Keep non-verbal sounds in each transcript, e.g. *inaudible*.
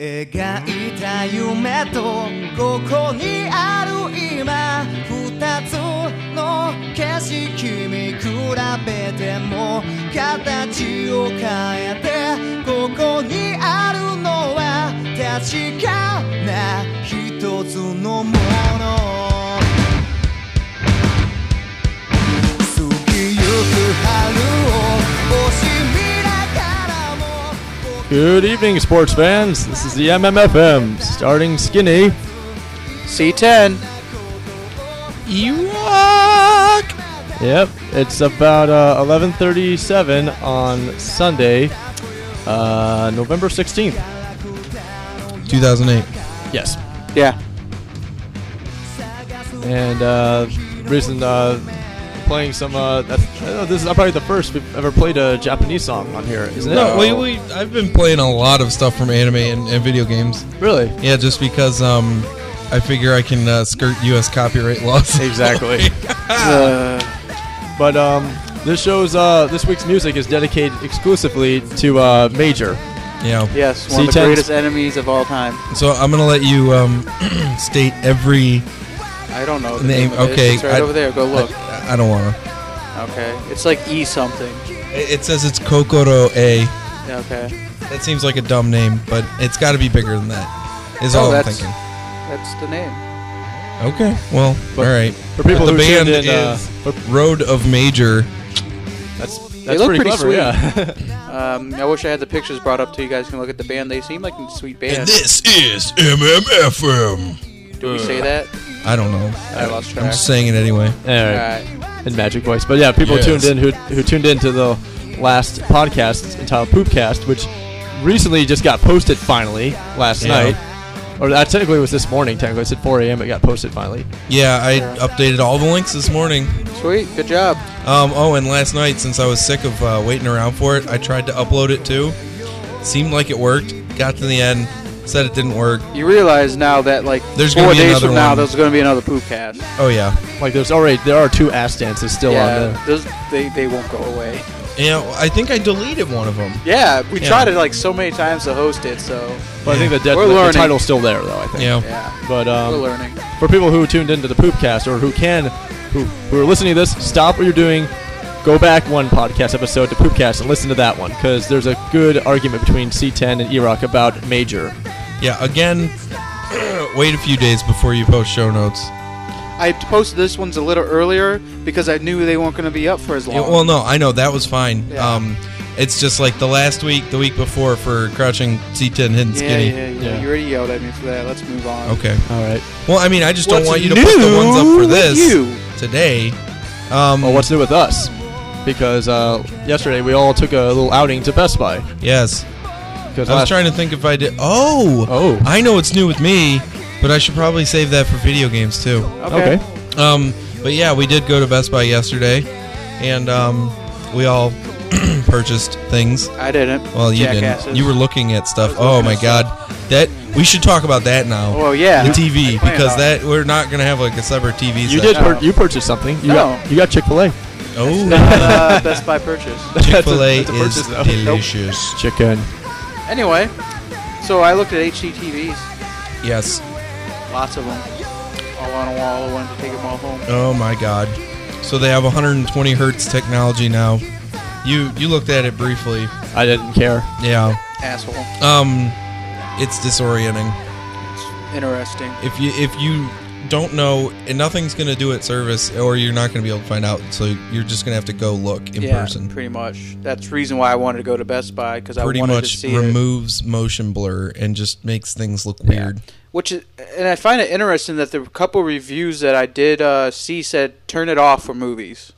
描いた夢とここにある今二つの景色見比べても形を変えてここにあるのは確かな一つのもの過ぎゆく春を惜しみ Good evening, sports fans. This is the MMFM, starting skinny. C10. Iraq. Yep, it's about uh, 11:37 on Sunday, uh, November 16th. 2008. Yes, Yeah. and uh, reason uh, playing some. Uh, that's, I know this is probably the first we've ever played a Japanese song on here, isn't it? No, we, we, I've been playing a lot of stuff from anime and, and video games. really. Yeah, just because um, I figure I can uh, skirt U.S. copyright laws. *laughs* Exactly. *laughs* Uh, But um, this show's uh, this week's music is dedicated exclusively to uh, Major. yeah. yes, one of the greatest enemies of all time. So I'm gonna let you um, *clears throat* state every. I don't know the Name, name. of it. okay, It's right I- over there. Go look. I, I don't wanna. Okay. It's like E something. It, it says it's Kokoro A. Okay. That seems like a dumb name, but it's got to be bigger than that. Is Oh, all I'm that's- thinking. That's the name. Okay, well, But all right. For people the who band tuned in, uh, is for- Road of Major. that's that's look pretty, pretty clever. sweet. Yeah. *laughs* Um, I wish I had the pictures brought up so you guys can look at the band. They seem like a sweet band. And this is MMFM. Do we say that? I don't know. I lost track. I'm just saying it anyway. All right. Alright. In magic voice, but yeah, people Yes. tuned in who who tuned into the last podcast entitled Poopcast, which recently just got posted finally last Yeah. night. Or that technically was this morning. Technically, it's at 4 a.m. It got posted finally. Yeah, I updated all the links this morning. Sweet. Good job. Um, oh, and last night, since I was sick of uh, waiting around for it, I tried to upload it too. Seemed like it worked. Got to the end, said it didn't work. You realize now that like There's four gonna be days another from now, one. there's going to be another poop cast. Oh yeah, Like there's already there are two ass dances still on yeah, there. those, they they won't go away. yeah. I think I deleted one of them. Yeah, we Yeah. tried it like so many times to host it, so But I think the, dead, We're the, the learning. title's still there though. I think. Yeah. yeah, But um, we're learning. for people who tuned into the Poopcast or who can, who, who are listening to this, stop what you're doing, go back one podcast episode to Poopcast and listen to that one because there's a good argument between C10 and Iraq about Major. Yeah. Again, *clears throat* wait a few days before you post show notes. I posted this one's a little earlier because I knew they weren't going to be up for as long. Yeah, well, no, I know that was fine. Yeah. Um, it's just like the last week, the week before for crouching C10 hidden yeah, skinny. yeah, yeah, Yeah. You already yelled at me for that. Let's move on. Okay. All right. Well, I mean, I just don't want you to put the ones up for this You? today. Um, Well, what's new with us? Because uh, yesterday we all took a little outing to Best Buy. Yes. Because I was last- trying to think if I did. Oh, Oh. I know what's new with me, but I should probably save that for video games too. Okay. Okay. Um, but yeah, we did go to Best Buy yesterday, and um, we all *clears throat* purchased things. I didn't. Well, you Jackasses. didn't. You were looking at stuff. I was Oh looking my at God, that we should talk about that now. Oh yeah. the TV Plan because on that we're not gonna have like a separate TV. You section. did. No. Pur- you purchased something. You No. got. You got Chick Fil A. Oh, Not uh, Best Buy purchase. Chick Fil A That's a is purchase, though. delicious. Chicken. Anyway, so I looked at HDTVs. Yes. Lots of them. All on a wall. I wanted to take them all home. Oh my God. So they have 120 hertz technology now. You you looked at it briefly. I didn't care. Yeah. Asshole. Um, it's disorienting. It's interesting. If you if you don't know, and nothing's gonna do it service, or you're not gonna be able to find out. So you're just gonna have to go look in yeah, person. pretty much. That's the reason why I wanted to go to Best Buy because I Pretty wanted to much see it. removes motion blur and just makes things look Yeah. weird. Which is, and I find it interesting that the couple reviews that I did uh, see said turn it off for movies.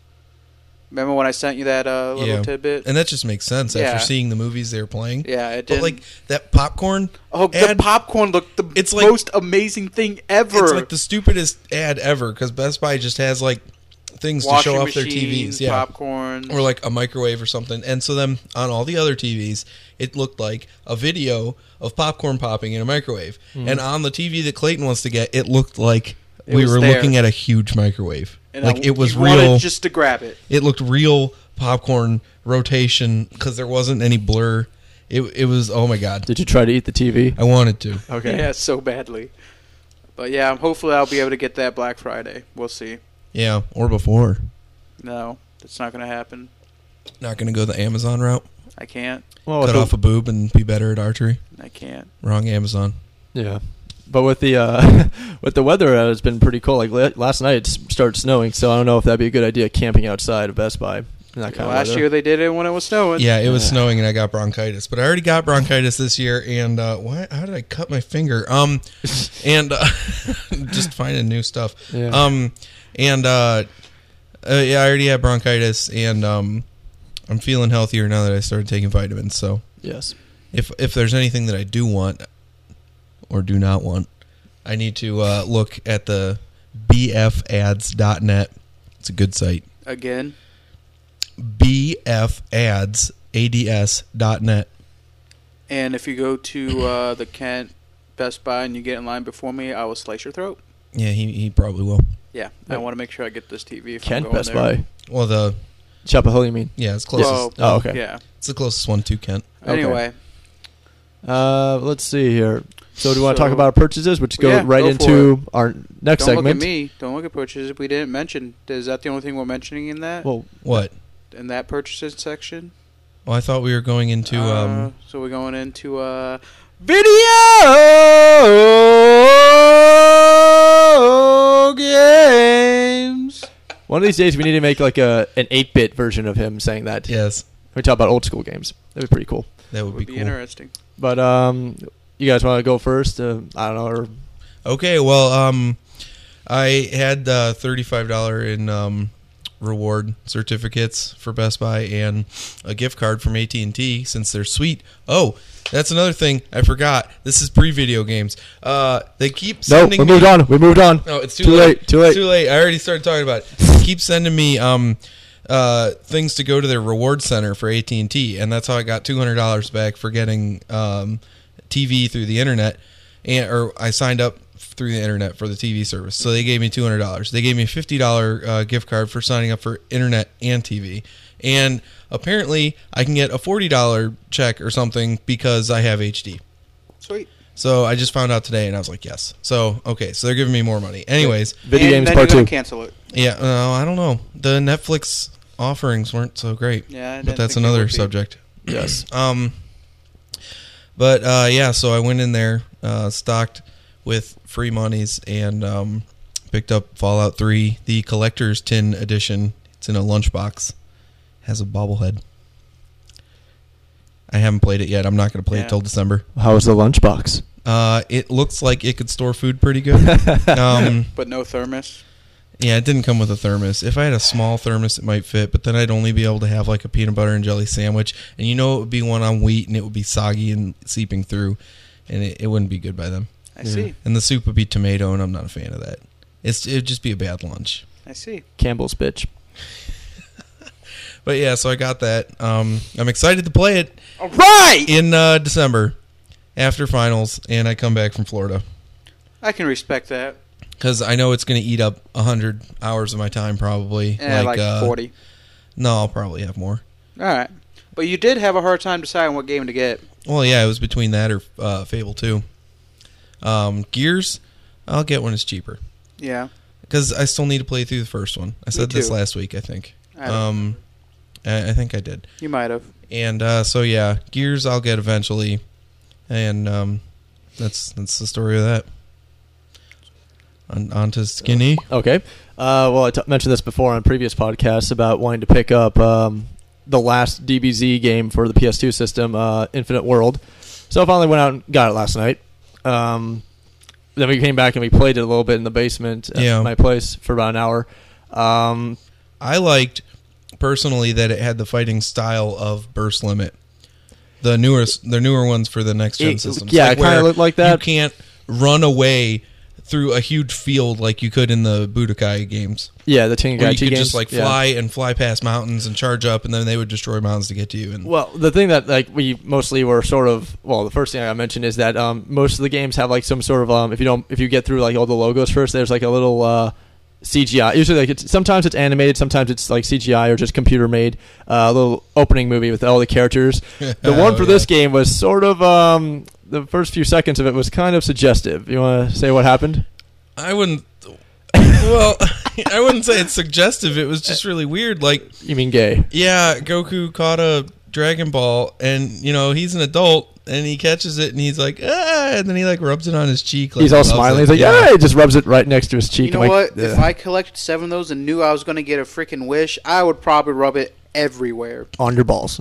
Remember when I sent you that uh, little Yeah. tidbit? And that just makes sense Yeah. after seeing the movies they were playing. Yeah, it But did. like that popcorn oh, ad, the popcorn looked the It's like- most amazing thing ever. it's like the stupidest ad ever because Best Buy just has like things Washing to show off their TVs. Yeah. popcorn. or like a microwave or something. And so then on all the other TVs, it looked like a video of popcorn popping in a microwave. And on the TV that Clayton wants to get, it looked like It we were there. looking at a huge microwave. And like I- it was real. just to grab it. it looked real popcorn rotation because there wasn't any blur. It it was oh my god. Did you try to eat the TV? I wanted to. Okay. Yeah, so badly. But yeah, hopefully I'll be able to get that Black Friday. We'll see. Yeah, or before. No, that's not going to happen. Not gonna go the Amazon route. I can't. Well, Cut off a boob and be better at archery. I can't. Wrong Amazon. Yeah, but with the uh, *laughs* with the weather, uh, it's been pretty cool. Like la- last night, it started snowing, so I don't know if that'd be a good idea camping outside of Best Buy in that kind Last of weather. year they did it when it was snowing. Yeah, it was Yeah. snowing and I got bronchitis, but I already got bronchitis this year. And uh, what? How did I cut my finger? Um, *laughs* and uh, *laughs* just finding new stuff. Yeah. Um, and uh, uh, yeah, I already had bronchitis, and um, I'm feeling healthier now that I started taking vitamins. So yes. if if there's anything that I do want or do not want, I need to uh, look at the bfads.net. It's a good site. Again. bfads ads dot net. And if you go to uh, the Kent Best Buy and you get in line before me, I will slice your throat. Yeah, he he probably will. Yeah, I want to make sure I get this TV. If I'm Kent going Best there. Buy. Well, the Chapel Hill, you mean? yeah, it's closest. Well, Oh, okay. Yeah. It's the closest one to Kent. Okay. Anyway, Uh, let's see here. So, do you want to talk about our purchases, which go Yeah, right go into our next don't segment? look at me. Don't look at purchases. We didn't mention. Is that the only thing we're mentioning in that? Well, What? in that purchases section? Well, I thought we were going into Uh, um. so we're going into uh, video games. one of these days we need to make like a an eight bit version of him saying that. Yes, We talk about old school games. That'd be pretty cool. that would, Would be, be cool. interesting. But um, you guys want to go first? Uh, I don't know. Or Okay, well, um, I had uh, thirty-five dollar in um reward certificates for Best Buy and a gift card from AT and T since they're sweet. Oh, that's another thing I forgot. This is pre-video games. Uh, they keep no, sending we me- moved on. We moved on. No, it's too, Too late, too late. It's too late. I already started talking about it. They keep sending me um uh things to go to their reward center for AT and T, and that's how I got two hundred dollars back for getting um TV through the internet, and or I signed up through the internet for the TV service. So they gave me two hundred dollars. They gave me a fifty dollar uh, gift card for signing up for internet and TV, and apparently I can get a forty dollar check or something because I have HD. Sweet. So I just found out today, and I was like, yes. So okay, so they're giving me more money. Anyways, Video and games then part gonna two. cancel it. yeah, no, I don't know. The Netflix offerings weren't so great, Yeah, but that's another subject. Yes. Um, but uh, yeah, so I went in there, uh, stocked with free monies, and um, picked up Fallout Three, the collector's tin edition. It's in a lunchbox, has a bobblehead. I haven't played it yet. I'm not going to play Yeah. it till December. How was the lunchbox? Uh, it looks like it could store food pretty good. *laughs* um, But no thermos. Yeah, it didn't come with a thermos. If I had a small thermos, it might fit, but then I'd only be able to have like a peanut butter and jelly sandwich, and you know it would be one on wheat, and it would be soggy and seeping through, and it, it wouldn't be good by them. I Yeah. see. And the soup would be tomato, and I'm not a fan of that. It's it'd just be a bad lunch. I see. Campbell's bitch. *laughs* But yeah, so I got that. Um, I'm excited to play it All right. in uh, December after finals, and I come back from Florida I can respect that. Because I know it's going to eat up hundred hours of my time probably. Eh, like, uh, forty. No, I'll probably have more. All right. But you did have a hard time deciding what game to get. Well, yeah, it was between that or uh, Fable Two. Um, Gears, I'll get when it's cheaper Yeah. because I still need to play through the first one. I said this last week, I think. I Um, I, I think I did. You might have. And uh, so yeah, Gears I'll get eventually, and um, that's that's the story of that. On, on to Skinny. Okay. Uh, well, I t- mentioned this before on previous podcasts about wanting to pick up um, the last DBZ game for the PS2 system, uh, Infinite World. So I finally went out and got it last night. Um, then we came back and we played it a little bit in the basement at Yeah. my place for about an hour. Um, I liked personally that it had the fighting style of Burst Limit. The newer the newer ones for the next gen systems. yeah, it kinda looked like that. You can't run away through a huge field like you could in the Budokai games. yeah, the Where you could games. just like yeah. fly and fly past mountains and charge up, and then they would destroy mountains to get to you. And Well, the thing that like we mostly were sort of well, the first thing I mentioned is that um, most of the games have like some sort of um, if you don't if you get through like all the logos first, there's like a little uh, CGI. Usually, like it's sometimes it's animated, sometimes it's like CGI or just computer made. Uh, a little opening movie with all the characters. *laughs* The one Oh, for yeah. this game was sort of um, the first few seconds of it was kind of suggestive. You want to say what happened? I wouldn't. Well, *laughs* I wouldn't say it's suggestive. It was just really weird. Like, You mean gay? yeah, Goku caught a Dragon Ball, and you know he's an adult, and he catches it, and he's like, ah, and then he like rubs it on his cheek. Like He's all smiling. it. He's like, yeah. He just rubs it right next to his cheek. You know I'm what? like, If I collected seven of those and knew I was going to get a freaking wish, I would probably rub it everywhere. on your balls.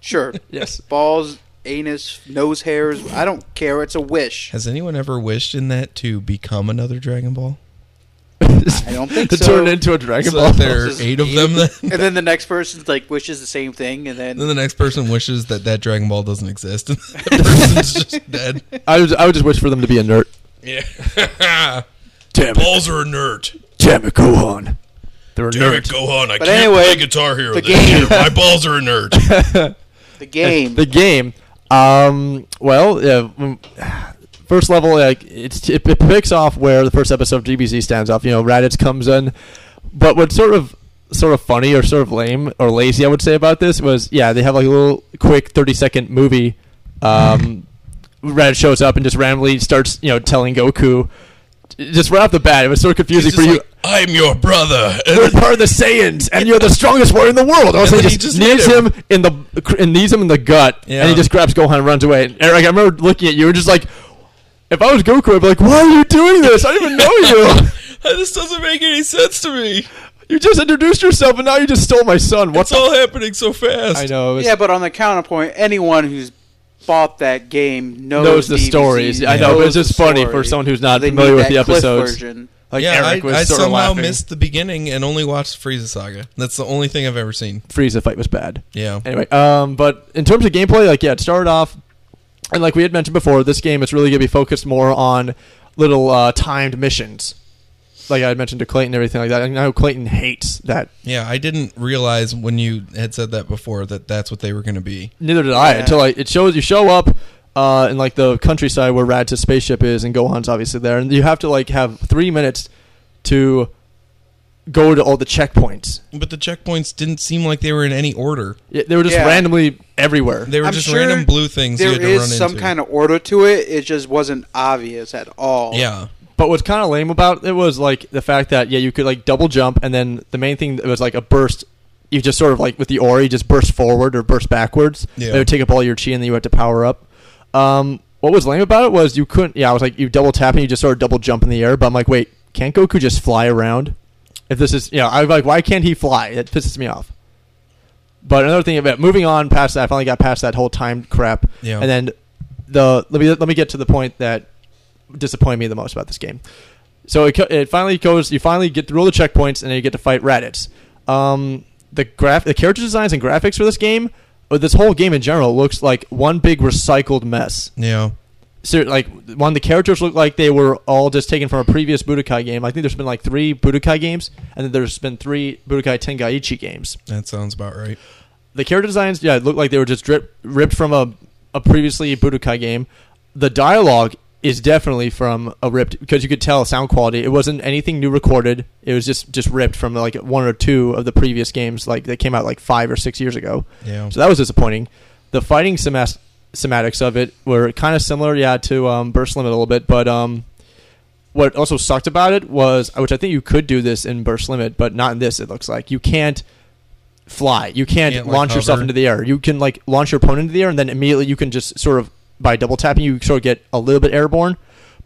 Sure. *laughs* Yes. Balls, anus, nose hairs. I don't care. It's a wish. Has anyone ever wished in that to become another Dragon Ball? I don't think *laughs* to so. turn into a Dragon So Ball. there are Just eight of them. Then? *laughs* and then the next person's like wishes the same thing, and then then the next person wishes that that Dragon Ball doesn't exist, and *laughs* that person's just dead. I would, I would just wish for them to be inert. Yeah. Damn it, Balls are inert. damn it, Gohan. They're Damn inert. it, Gohan! I But can't anyway, play Guitar Hero the this game- year. My balls are inert. the game. The game. Um. Well, yeah. mm, First level, like it's it, it picks off where the first episode of DBZ stands off. You know, Raditz comes in, but what's sort of sort of funny or sort of lame or lazy, I would say about this was, yeah, they have like a little quick thirty second movie. Um, Raditz shows up and just randomly starts, you know, telling Goku. Just right off the bat, it was sort of confusing for just you. Like, I'm your brother. And *laughs* You're part of the Saiyans, and you're the strongest warrior in the world. Also, And he then he just, just knees him. him. in the and knees him in the gut, Yeah. and he just grabs Gohan and runs away. And Eric, I remember looking at you and just like, if I was Goku, I'd be like, "Why are you doing this? I don't even know you. *laughs* this doesn't make any sense to me. you just introduced yourself, and now you just stole my son. What's What's all happening so fast? I know. was- yeah, but on the counterpoint, anyone who's bought that game knows, knows the DBZ, stories. I Yeah. know, but knows it's just the funny for someone who's not They familiar with the that Cliff episodes. version. Like yeah, Eric was I, I sort of somehow laughing. missed the beginning and only watched Frieza Saga. That's the only thing I've ever seen. Frieza fight was bad. Yeah. Anyway, um, but in terms of gameplay, like yeah, it started off, and like we had mentioned before, this game is really gonna be focused more on little uh, timed missions. Like I had mentioned to Clayton and everything like that. I know Clayton hates that. Yeah, I didn't realize when you had said that before that that's what they were going to be. Neither did I until like it shows you show up uh, in like the countryside where Rad's spaceship is, and Gohan's obviously there, and you have to like have three minutes to go to all the checkpoints. But the checkpoints didn't seem like they were in any order. Yeah, They were just Yeah. randomly everywhere. They were I'm just sure random blue things you There had to is run some into. kind of order to it. It just wasn't obvious at all. Yeah. But what's kind of lame about it was like the fact that yeah, you could like double jump, and then the main thing that was like a burst. You just sort of like with the Ori, just burst forward or burst backwards. Yeah. It would take up all your chi, and then you had to power up. Um, what was lame about it was you couldn't. Yeah, I was like you double tap and you just sort of double jump in the air. But I'm like, wait, can't Goku just fly around? If this is, you know, I was like, why can't he fly? That pisses me off. But another thing about moving on past that, I finally got past that whole time crap. Yeah. And then the let me let me get to the point that disappointed me the most about this game. So it, it finally goes. You finally get through all the checkpoints, and then you get to fight Raditz. Um, the graph, the character designs and graphics for this game, or this whole game in general, looks like one big recycled mess. Yeah. So, like one, the characters look like they were all just taken from a previous Budokai game. I think there's been like three Budokai games, and then there's been three Budokai Tenkaichi games That sounds about right. the character designs, yeah, look like they were just drip, ripped from a, a previously Budokai game. The dialogue is definitely from a ripped because you could tell sound quality. It wasn't anything new recorded. It was just just ripped from like one or two of the previous games, like they came out like five or six years ago. Yeah. So that was disappointing. The fighting semas- sematics of it were kind of similar, yeah, to um, Burst Limit a little bit, but um, what also sucked about it was, which I think you could do this in Burst Limit, but not in this. It looks like you can't fly. You can't, Can't, like, launch yourself into the air. You can like launch your opponent into the air, and then immediately you can just sort of by double tapping, you sort of get a little bit airborne,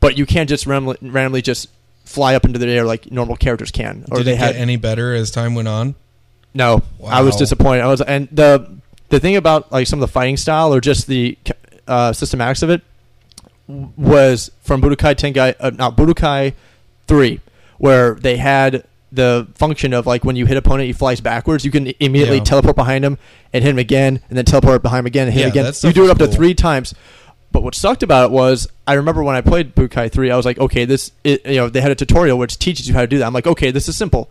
but you can't just randomly, randomly just fly up into the air like normal characters can. Or Did they it had get any better as time went on? no, I was disappointed. I was, and the the thing about like some of the fighting style or just the uh, systematics of it was from Budokai Tengai, uh, not Budokai Three, where they had the function of like when you hit opponent, he flies backwards. You can immediately Yeah. teleport behind him and hit him again, and then teleport behind him again and hit Yeah, him again. You do it up to three times. But what sucked about it was, I remember when I played Bukai Three, I was like, okay, this, it, you know, they had a tutorial which teaches you how to do that. I'm like, okay, this is simple.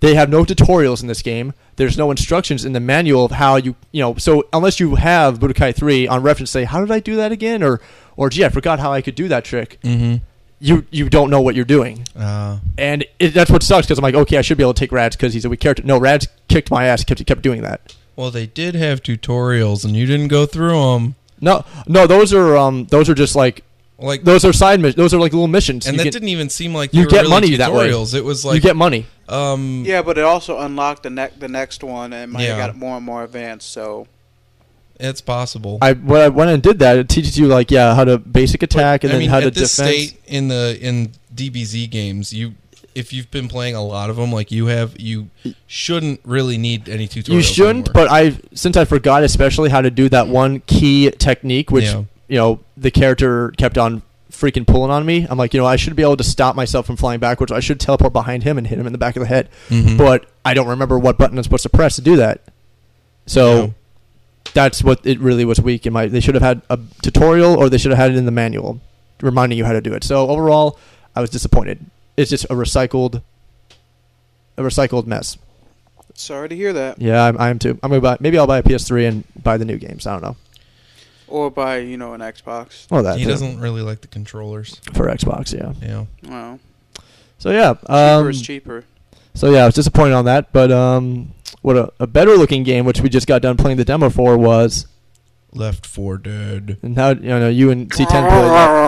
They have no tutorials in this game. There's no instructions in the manual of how you, you know, so unless you have Budokai 3 on reference, say, how did I do that again? Or, or gee, I forgot how I could do that trick. Mm-hmm. you you don't know what you're doing, Uh, and it, that's what sucks because I'm like, okay, I should be able to take Raditz because he's a weak character. No, Raditz kicked my ass. Kept kept doing that. well, they did have tutorials, and you didn't go through them. No, no, those are um those are just like Like, those are side missions. Those are like little missions. and you that get, didn't even seem like you were get really money that way. It was like you get money. um, Yeah, but it also unlocked the next the next one, and might Yeah. have got more and more advanced. So it's possible. I when I went and did that, it teaches you like yeah how to basic attack and I then mean, how at to this defense. state in the in DBZ games, you if you've been playing a lot of them like you have, you shouldn't really need any tutorials. You shouldn't, anymore. but I since I forgot especially how to do that one key technique, which Yeah. you know the character kept on freaking pulling on me. I'm like, you know, I should be able to stop myself from flying backwards. I should teleport behind him and hit him in the back of the head. Mhm. But I don't remember what button I'm supposed to press to do that. So that's what it really was weak in my. They should have had a tutorial or they should have had it in the manual, reminding you how to do it. So overall, I was disappointed. It's just a recycled, a recycled mess. sorry to hear that. Yeah, I'm, I am too. I'm gonna buy. Maybe I'll buy a PS3 and buy the new games. I don't know. Or buy you know an Xbox. Oh, that he too. doesn't really like the controllers. for Xbox. Yeah. Yeah. Well, So yeah. cheaper Um, is cheaper. so yeah, I was disappointed on that. But um, what a, a better looking game, which we just got done playing the demo for, was Left 4 Dead. and how you know you and C10 played that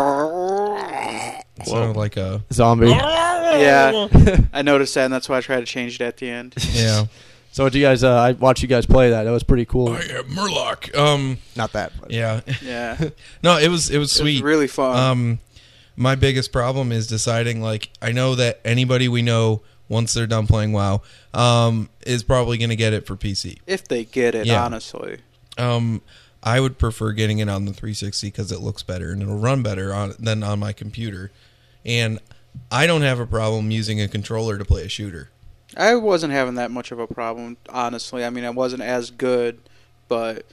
It sounded like a zombie. Yeah, I noticed that, and that's why I tried to change it at the end. *laughs* yeah. So what do you guys? Uh, I watched you guys play that. That was pretty cool. I am Murloc. Um. Not that. But. Yeah. Yeah, *laughs* no, it was it was it was sweet. really fun. Um, my biggest problem is deciding. Like, I know that anybody we know once they're done playing WoW, um, is probably going to get it for PC. if they get it, yeah. honestly. Um, I would prefer getting it on the 360 because it looks better and it'll run better on than on my computer. And I don't have a problem using a controller to play a shooter. I wasn't having that much of a problem, honestly. I mean, I wasn't as good, but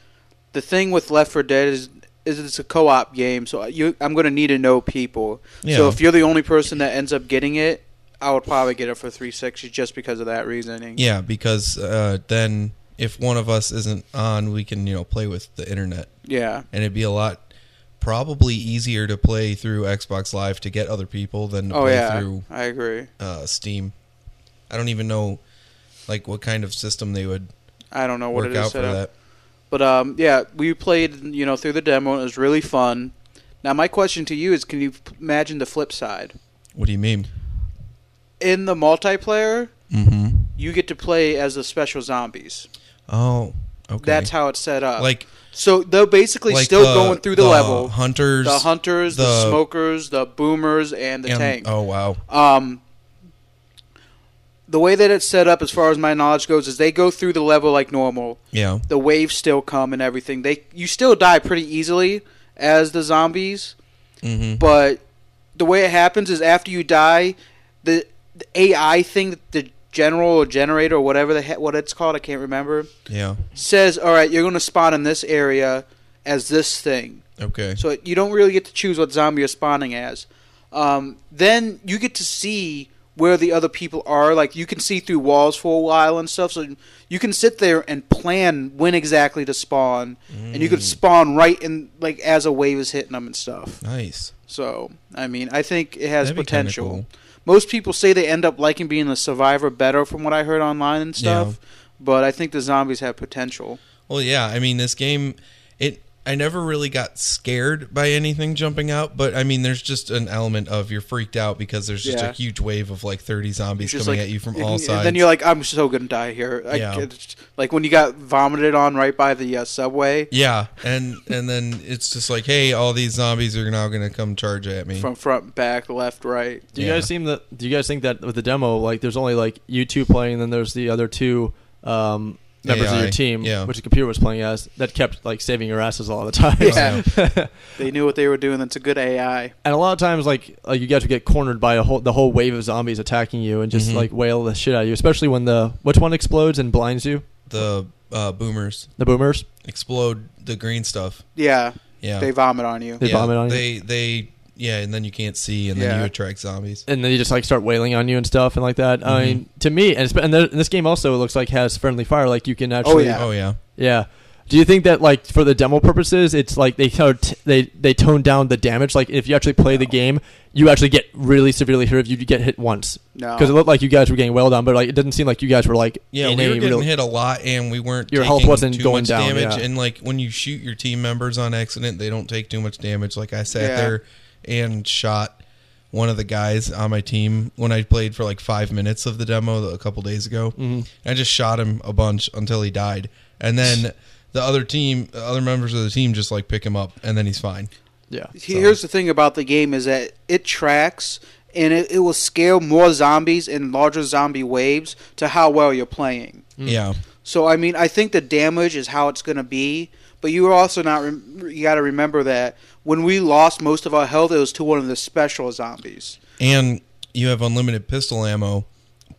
the thing with Left 4 Dead is is it's a co-op game, so you I'm going to need to know people. So if you're the only person that ends up getting it, I would probably get it for 360 just because of that reasoning. Yeah, because uh, then if one of us isn't on, we can you know play with the internet, Yeah. and it'd be a lot probably easier to play through Xbox Live to get other people than to Oh play yeah, through I agree. uh, Steam. I don't even know like what kind of system they would I don't know what work it is out for set up. that. But um, yeah, we played you know through the demo. and It was really fun. Now my question to you is, can you p- imagine the flip side? What do you mean? In the multiplayer, Mm-hmm. you get to play as the special zombies. Oh, okay. That's how it's set up. like so they're basically like still the- going through the, level. Hunters, The hunters, the, the- smokers, the boomers, and the and- tank. Oh wow. Um, the way that it's set up, as far as my knowledge goes, is they go through the level like normal. Yeah. The waves still come and everything. They you still die pretty easily as the zombies, Mm-hmm. but the way it happens is after you die, the, the AI thing, the general or generator or whatever the he- what it's called, I can't remember, Yeah. says, "All right, you're going to spawn in this area as this thing." Okay. So you don't really get to choose what zombie you're spawning as. Um, then you get to see where the other people are. Like you can see through walls for a while and stuff. So you can sit there and plan when exactly to spawn, and you could spawn right in like as a wave is hitting them and stuff. nice. So I mean, I think it has potential. cool. Most people say they end up liking being a survivor better, from what I heard online and stuff. Yeah. But I think the zombies have potential. Well, yeah. I mean, this game, it. I never really got scared by anything jumping out, but I mean, there's just an element of you're freaked out because there's just Yeah. a huge wave of like 30 zombies coming like- at you from and- all and sides. Then you're like, I'm so gonna die here. I, Yeah. it's- like when you got vomited on right by the uh, subway yeah, and and then it's just like, hey, all these zombies are now going to come charge at me. from front, back, left, right. Do you Yeah. guys seem that? Do you guys think that with the demo, like, there's only like you two playing, and then there's the other two um, members of your team, yeah. which the computer was playing as, that kept like saving your asses all the *laughs* time. Yeah. *laughs* They knew what they were doing. That's a good AI. And a lot of times, like, like you guys would get cornered by a whole the whole wave of zombies attacking you and just Mhm. like wail the shit out of you. Especially when the which one explodes and blinds you, the uh, boomers the boomers. explode the green stuff. Yeah, Yeah, they vomit on you. They yeah, vomit on you? They they yeah, and then you can't see, and then Yeah. you attract zombies. and then you just like start wailing on you and stuff and like that. I Mhm. mean, to me, and, it's, and there- and this game also it looks like has friendly fire. Like you can actually, yeah. Oh yeah, yeah. Do you think that like for the demo purposes, it's like they kind of t- they they tone down the damage? Like if you actually play the game, you actually get really severely hurt if you get hit once. No. Because it looked like you guys were getting well done, but like it didn't seem like you guys were like Yeah, in we a were getting real- hit a lot, and we weren't. Your health taking wasn't too going much down, Damage, yeah. and like when you shoot your team members on accident, they don't take too much damage. Like I sat Yeah. there and shot one of the guys on my team when I played for like five minutes of the demo a couple days ago. Mm-hmm. I just shot him a bunch until he died, and then *laughs* the other team, other members of the team, just like pick him up, and then he's fine. Yeah. Here's the thing about the game is that it tracks and it, it will scale more zombies in larger zombie waves to how well you're playing. Yeah, So I mean, I think the damage is how it's going to be, but you are also not. Rem- you got to remember that when we lost most of our health, it was to one of the special zombies. and you have unlimited pistol ammo,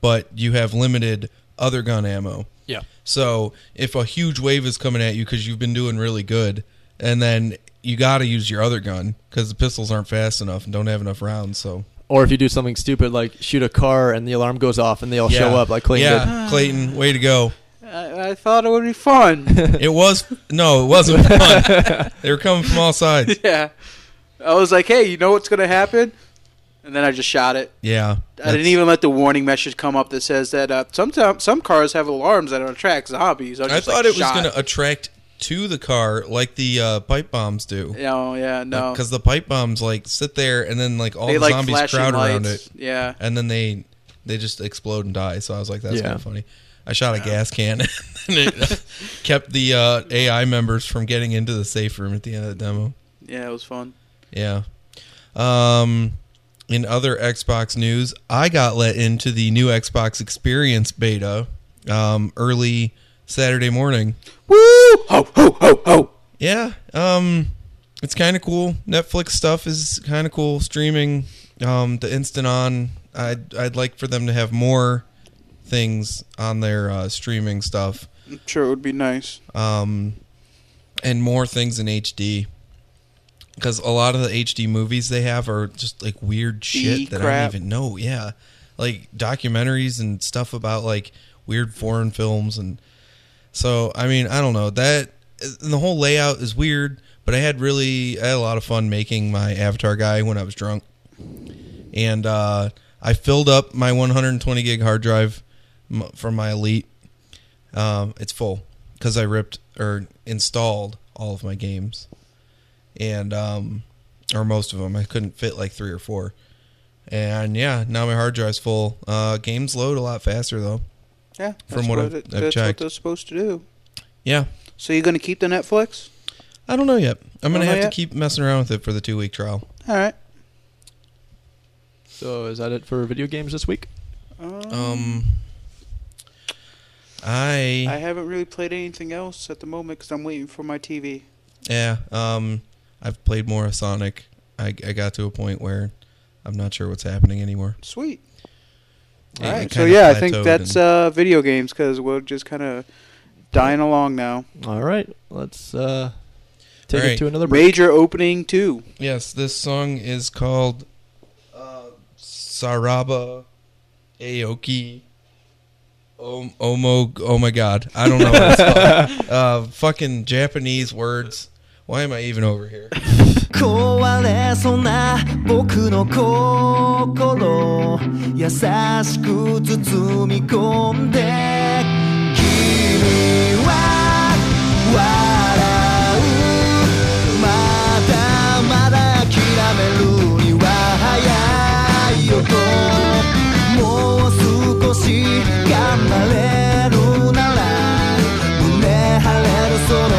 but you have limited other gun ammo. Yeah. So if a huge wave is coming at you because you've been doing really good, and then you got to use your other gun because the pistols aren't fast enough and don't have enough rounds. So Or if you do something stupid like shoot a car and the alarm goes off and they all show up like Clayton did. yeah, Clayton, way to go! I, I thought it would be fun. *laughs* It was no, it wasn't *laughs* fun. they were coming from all sides. yeah, I was like, hey, you know what's going to happen? And then I just shot it. Yeah, I didn't even let the warning message come up that says that uh, sometimes some cars have alarms that attract zombies. I, was I just, thought like, it was shot. going to attract to the car like the uh, pipe bombs do. No, yeah, no. Because the pipe bombs like sit there and then like all they the like zombies flashing crowd lights. around it. Yeah. and then they they just explode and die. So I was like, that's Yeah. kind of funny. I shot a gas can *laughs* and it *laughs* kept the uh, AI members from getting into the safe room at the end of the demo. Yeah, it was fun. Yeah. Um, in other Xbox news, I got let into the new Xbox Experience beta um, early Saturday morning. Woo! Ho ho ho ho! Yeah, um, it's kind of cool. Netflix stuff is kind of cool. Streaming, um, the instant on. I'd I'd like for them to have more things on their uh, streaming stuff, I'm sure it would be nice. um, and more things in HD. Because a lot of the HD movies they have are just like weird shit that I don't even know. Yeah, like documentaries and stuff about like weird foreign films and so I mean I don't know that and the whole layout is weird, but I had really I had a lot of fun making my avatar guy when I was drunk, and uh, I filled up my 120 gig hard drive from my Elite. Um, it's full because I ripped or installed all of my games, and um, or most of them. I couldn't fit like three or four, and yeah, now my hard drive's full. Uh, games load a lot faster though. Yeah, From what what, I've- it, I've that's what they're supposed to do. Yeah, So you're gonna keep the Netflix? I don't know yet. I'm gonna Don't know have yet? to keep messing around with it for the two week trial. All right. So is that it for video games this week? Um, I, I haven't really played anything else at the moment because I'm waiting for my TV. yeah. Um, I've played more of Sonic. I I got to a point where I'm not sure what's happening anymore. Sweet. It- All it right. So yeah, I think that's uh, video games because we're just kind of dying along now. All right, let's uh, take All it to another break. Major opening too. yes. This song is called uh, Saraba Aoki. Oh, Omo, oh my god. I don't know what it's called. uh, *laughs* fucking Japanese words. Why am I even over here? *laughs* 壊れそうな僕の心優しく包み込んで君は笑うまだまだ諦めるには早いよともう少し 張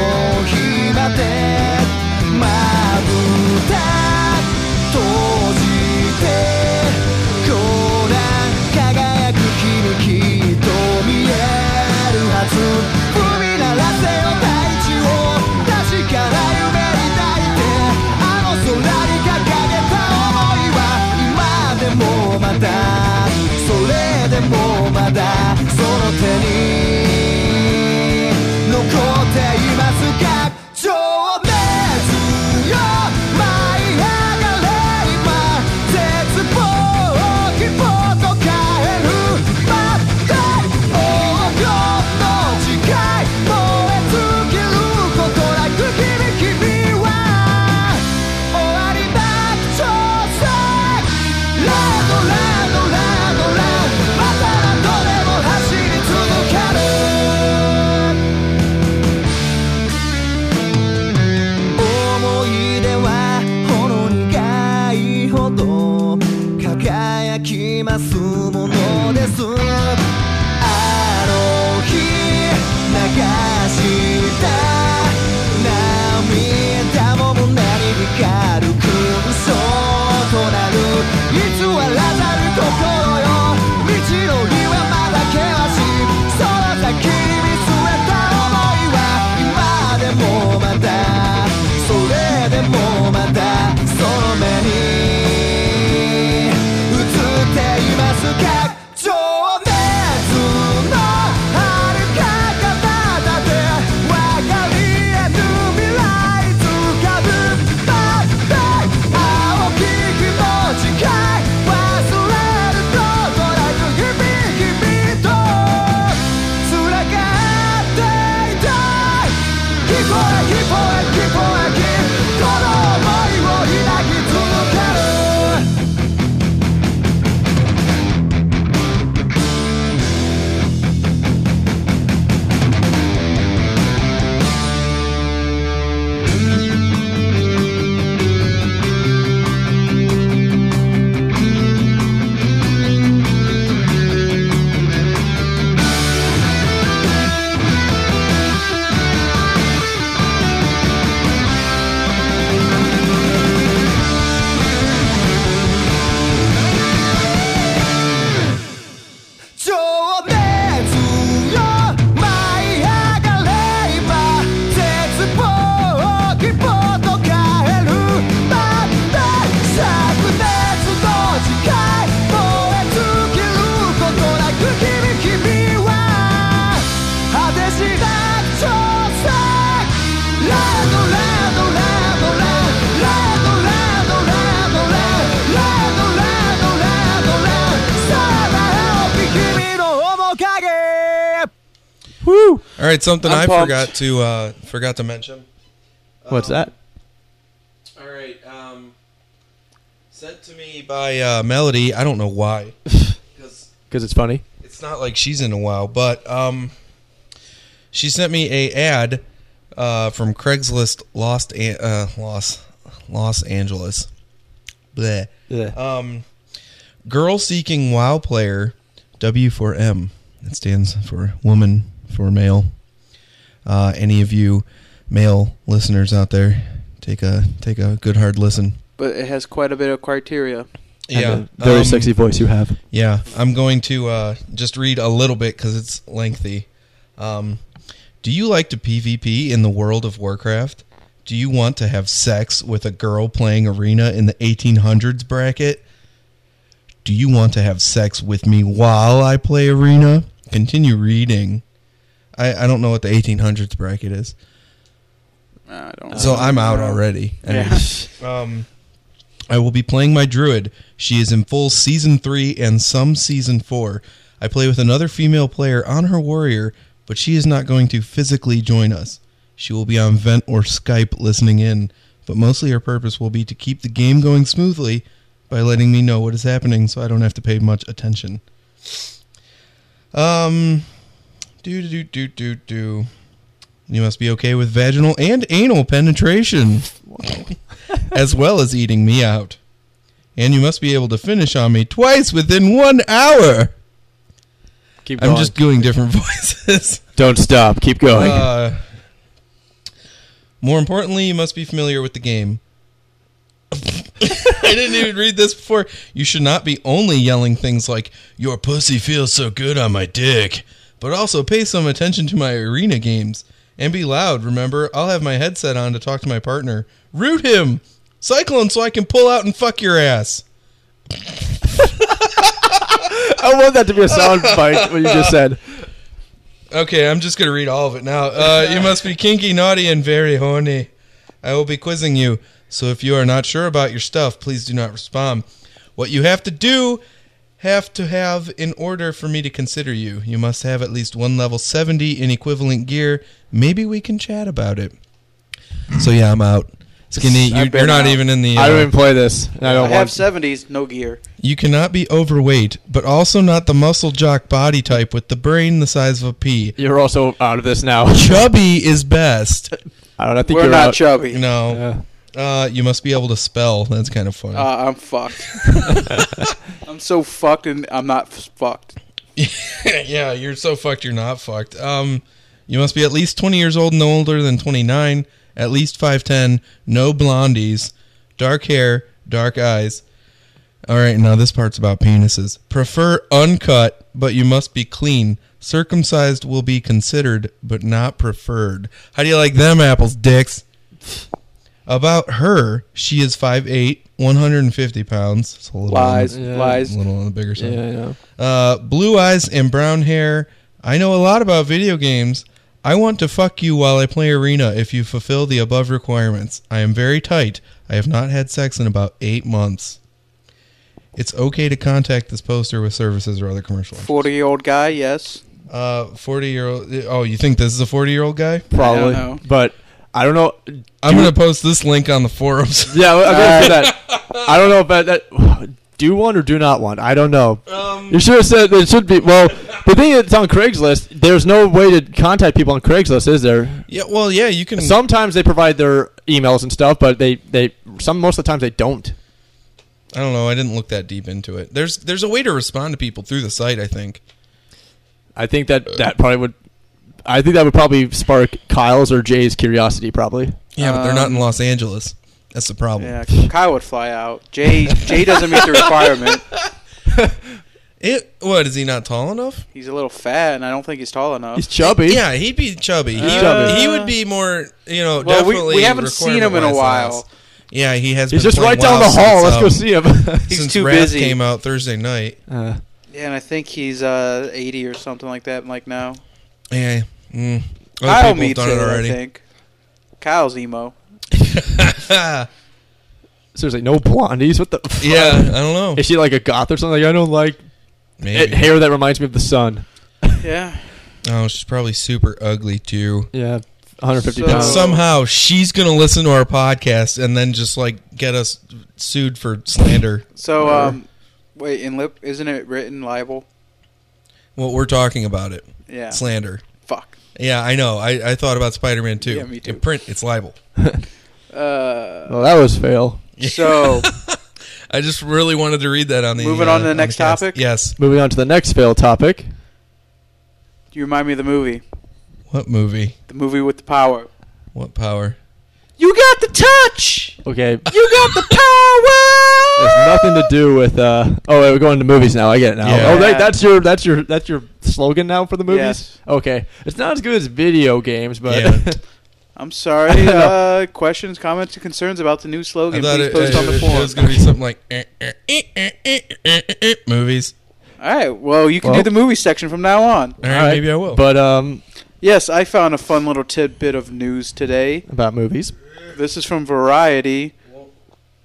All right, something I'm I pumped. forgot to uh, forgot to mention. What's that? All right, um, sent to me by uh, Melody. I don't know why, *laughs* because Because it's funny. it's not like she's in a while, but um, she sent me a ad uh, from Craigslist Lost An- uh, Los Los Angeles. Bleh. Yeah. Um, girl seeking WoW player W4M. That stands for woman for male. Uh, any of you male listeners out there, take a take a good hard listen. But it has quite a bit of criteria. And a very um, sexy voice you have. Yeah, I'm going to uh, just read a little bit because it's lengthy. Um, do you like to PvP in the world of Warcraft? Do you want to have sex with a girl playing Arena in the 1800s bracket? Do you want to have sex with me while I play Arena? Continue reading. I, I don't know what the 1800s bracket is, I don't so I'm out already. Anyways. *laughs* *laughs* Um, I will be playing my druid. She is in full season three and some season four. I play with another female player on her warrior, but she is not going to physically join us. She will be on Vent or Skype listening in, but mostly her purpose will be to keep the game going smoothly by letting me know what is happening so I don't have to pay much attention. Um, do do do do do. You must be okay with vaginal and anal penetration, as well as eating me out. And you must be able to finish on me twice within one hour. Keep going. I'm just doing different *laughs* voices. Don't stop. Keep going. Uh, more importantly, you must be familiar with the game. *laughs* I didn't even read this before. You should not be only yelling things like, Your pussy feels so good on my dick, but also pay some attention to my arena games. And be loud, remember? I'll have my headset on to talk to my partner. Root him! Cyclone so I can pull out and fuck your ass. *laughs* I want that to be a sound bite. What you just said. Okay, I'm just gonna read all of it now. Uh, you must be kinky, naughty, and very horny. I will be quizzing you, so if you are not sure about your stuff, please do not respond. What you have to do, have to have in order for me to consider you. You must have at least one level 70 in equivalent gear. Maybe we can chat about it. So yeah, I'm out. Skinny, you, you're not out. even in the. I don't uh, even play this. I I don't have want. 70s, no gear. you cannot be overweight, but also not the muscle jock body type with the brain the size of a pea. You're also out of this now. Chubby is best. *laughs* I don't know. I think We're you're not out. chubby. No. Yeah. Uh, you must be able to spell. That's kind of funny. Uh, I'm fucked. *laughs* I'm so fucked, and I'm not f- fucked. *laughs* yeah, you're so fucked. You're not fucked. Um, you must be at least 20 years old, no older than 29. At least 5'10. No blondies. Dark hair, dark eyes. All right, now this part's about penises. Prefer uncut, but you must be clean. Circumcised will be considered, but not preferred. How do you like them apples, dicks? About her, she is 5'8", 150 pounds. It's a little Lies, Yeah. On, lies. a little on the bigger side. Yeah, yeah. Uh, blue eyes and brown hair. I know a lot about video games. I want to fuck you while I play Arena if you fulfill the above requirements. I am very tight. I have not had sex in about eight months. It's okay to contact this poster with services or other commercial. Forty year old guy, yes. Uh, forty year old. Oh, you think this is a forty year old guy? Probably. know. But I don't know. I'm gonna post this link on the forums. *laughs* Yeah, I'm gonna say that. *laughs* I don't know about that. Do one or do not one? I don't know. Um, You should have said it should be. Well, the thing is, it's on Craigslist. There's no way to contact people on Craigslist, is there? yeah, well, yeah, you can. Sometimes they provide their emails and stuff, but they they some most of the times they don't. I don't know. I didn't look that deep into it. There's there's a way to respond to people through the site. I think. I think that that probably would. I think that would probably spark Kyle's or Jay's curiosity. Probably. Yeah, but they're not in Um, Los Angeles. That's the problem. Yeah, Kyle would fly out. Jay Jay doesn't meet the requirement. *laughs* It what is he not tall enough? He's a little fat, and I don't think he's tall enough. He's chubby. Yeah, he'd be chubby. He, Uh, he would be more, you know, well, definitely. we haven't seen him in a while. less. Yeah, he has. He's been just right down the hall. since, Let's go um, see him. *laughs* He's since too Wrath busy. came out Thursday night. Uh, Yeah, and I think he's uh, 80 or something like that. Like now, Yeah, mm. Other Kyle people have meets done it. it I already. think Kyle's emo. *laughs* seriously, no blondies. What the? Fuck? yeah, I don't know. Is she like a goth or something? Like, I don't like Maybe. it, hair that reminds me of the sun. *laughs* Yeah, oh, she's probably super ugly too. Yeah, 150 So- And pounds. Somehow she's gonna listen to our podcast and then just like get us sued for slander. So, um, wait, in lip, isn't it written libel? Well, we're talking about it. Yeah. Slander. Fuck. Yeah, I know. I, I thought about Spider Man too. Yeah, me too. In print, it's libel. *laughs* Uh, well, that was fail. so *laughs* I just really wanted to read that on the. Moving uh, on to the next cast. topic? Yes. Moving on to the next fail topic. you remind me of the movie, What movie? the movie with the power. What power? You got the touch. Okay. You got the power. There's nothing to do with. Uh, oh, wait, we're going to movies now. I get it now. Yeah. Oh, right, that's your that's your that's your slogan now for the movies. Yes. Okay. It's not as good as video games, but. Yeah. *laughs* I'm sorry. Uh, questions, comments, and concerns about the new slogan? Please it, post it, on the forum. It was going to be something like eh, eh, eh, movies. All right. Well, you can well, do the movie section from now on. All right, All right. Maybe I will. But um, Yes, I found a fun little tidbit of news today. about movies. This is from Variety.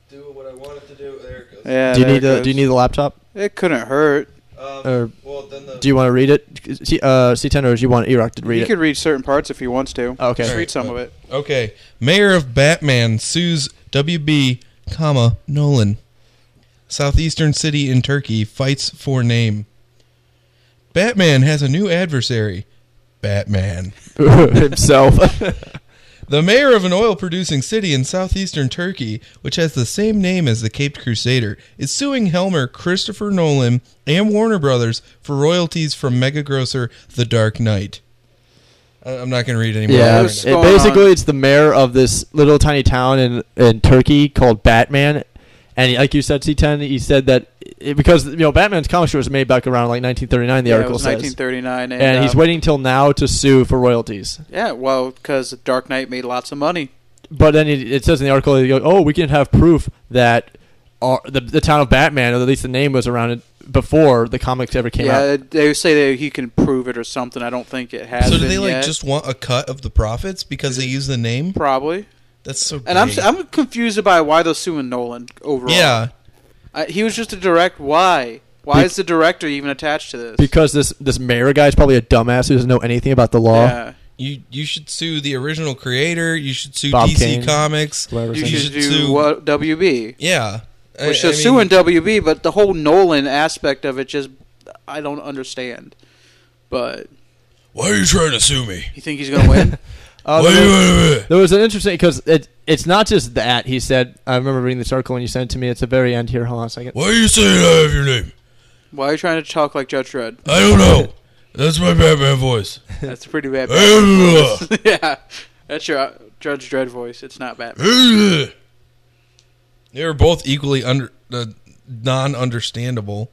do what I wanted to do. There it goes. Yeah, do you there need it the goes. Do you need the laptop? It couldn't hurt. Um, Or well, then the do you want to read it? C uh, C10 or do you want Erock to read you it? could read certain parts if he wants to. Oh, okay. Just Alright, read some of it. Okay. Mayor of Batman sues WB, comma, Nolan. Southeastern city in Turkey fights for name. Batman has a new adversary. Batman. *laughs* himself. *laughs* The mayor of an oil producing city in southeastern Turkey, which has the same name as the Caped Crusader, is suing Helmer, Christopher Nolan, and Warner Brothers for royalties from mega grosser The Dark Knight. I- I'm not going to read any more. yeah, What's it, going basically on? it's the mayor of this little tiny town in in Turkey called Batman, and he, like you said, C10, he said that it, because you know Batman's comic strip was made back around like 1939. The yeah, it article was says, 1939, and, and he's um, waiting till now to sue for royalties. Yeah, well, because Dark Knight made lots of money. But then it, it says in the article, go, "Oh, we can have proof that our, the the town of Batman, or at least the name was around it before the comics ever came yeah, out." they say that he can prove it or something. I don't think it has. So do they like yet. just want a cut of the profits because they use the name? probably? That's so. And I'm. I'm confused about why they're suing Nolan overall. yeah. I, he was just a direct. Why? Why Be- is the director even attached to this? Because this this mayor guy is probably a dumbass who doesn't know anything about the law. yeah, You you should sue the original creator. You should sue Bob DC Kane. Comics. Whatever you his should should do sue- what WB. Yeah. I- Which I is mean, suing WB, but the whole Nolan aspect of it just I don't understand. But Why are you trying to sue me? you think he's gonna win? *laughs* Uh, there, was, there was an interesting because it, it's not just that he said. I remember reading this article when you sent it to me. It's the very end here. Hold on a second. Why are you saying I have your name? Why are you trying to talk like Judge Dredd? I don't know. *laughs* That's my Batman voice. That's a pretty bad. *laughs* Ugh. *laughs* yeah, that's your uh, Judge Dredd voice. It's not Batman. they were both equally under uh, non-understandable.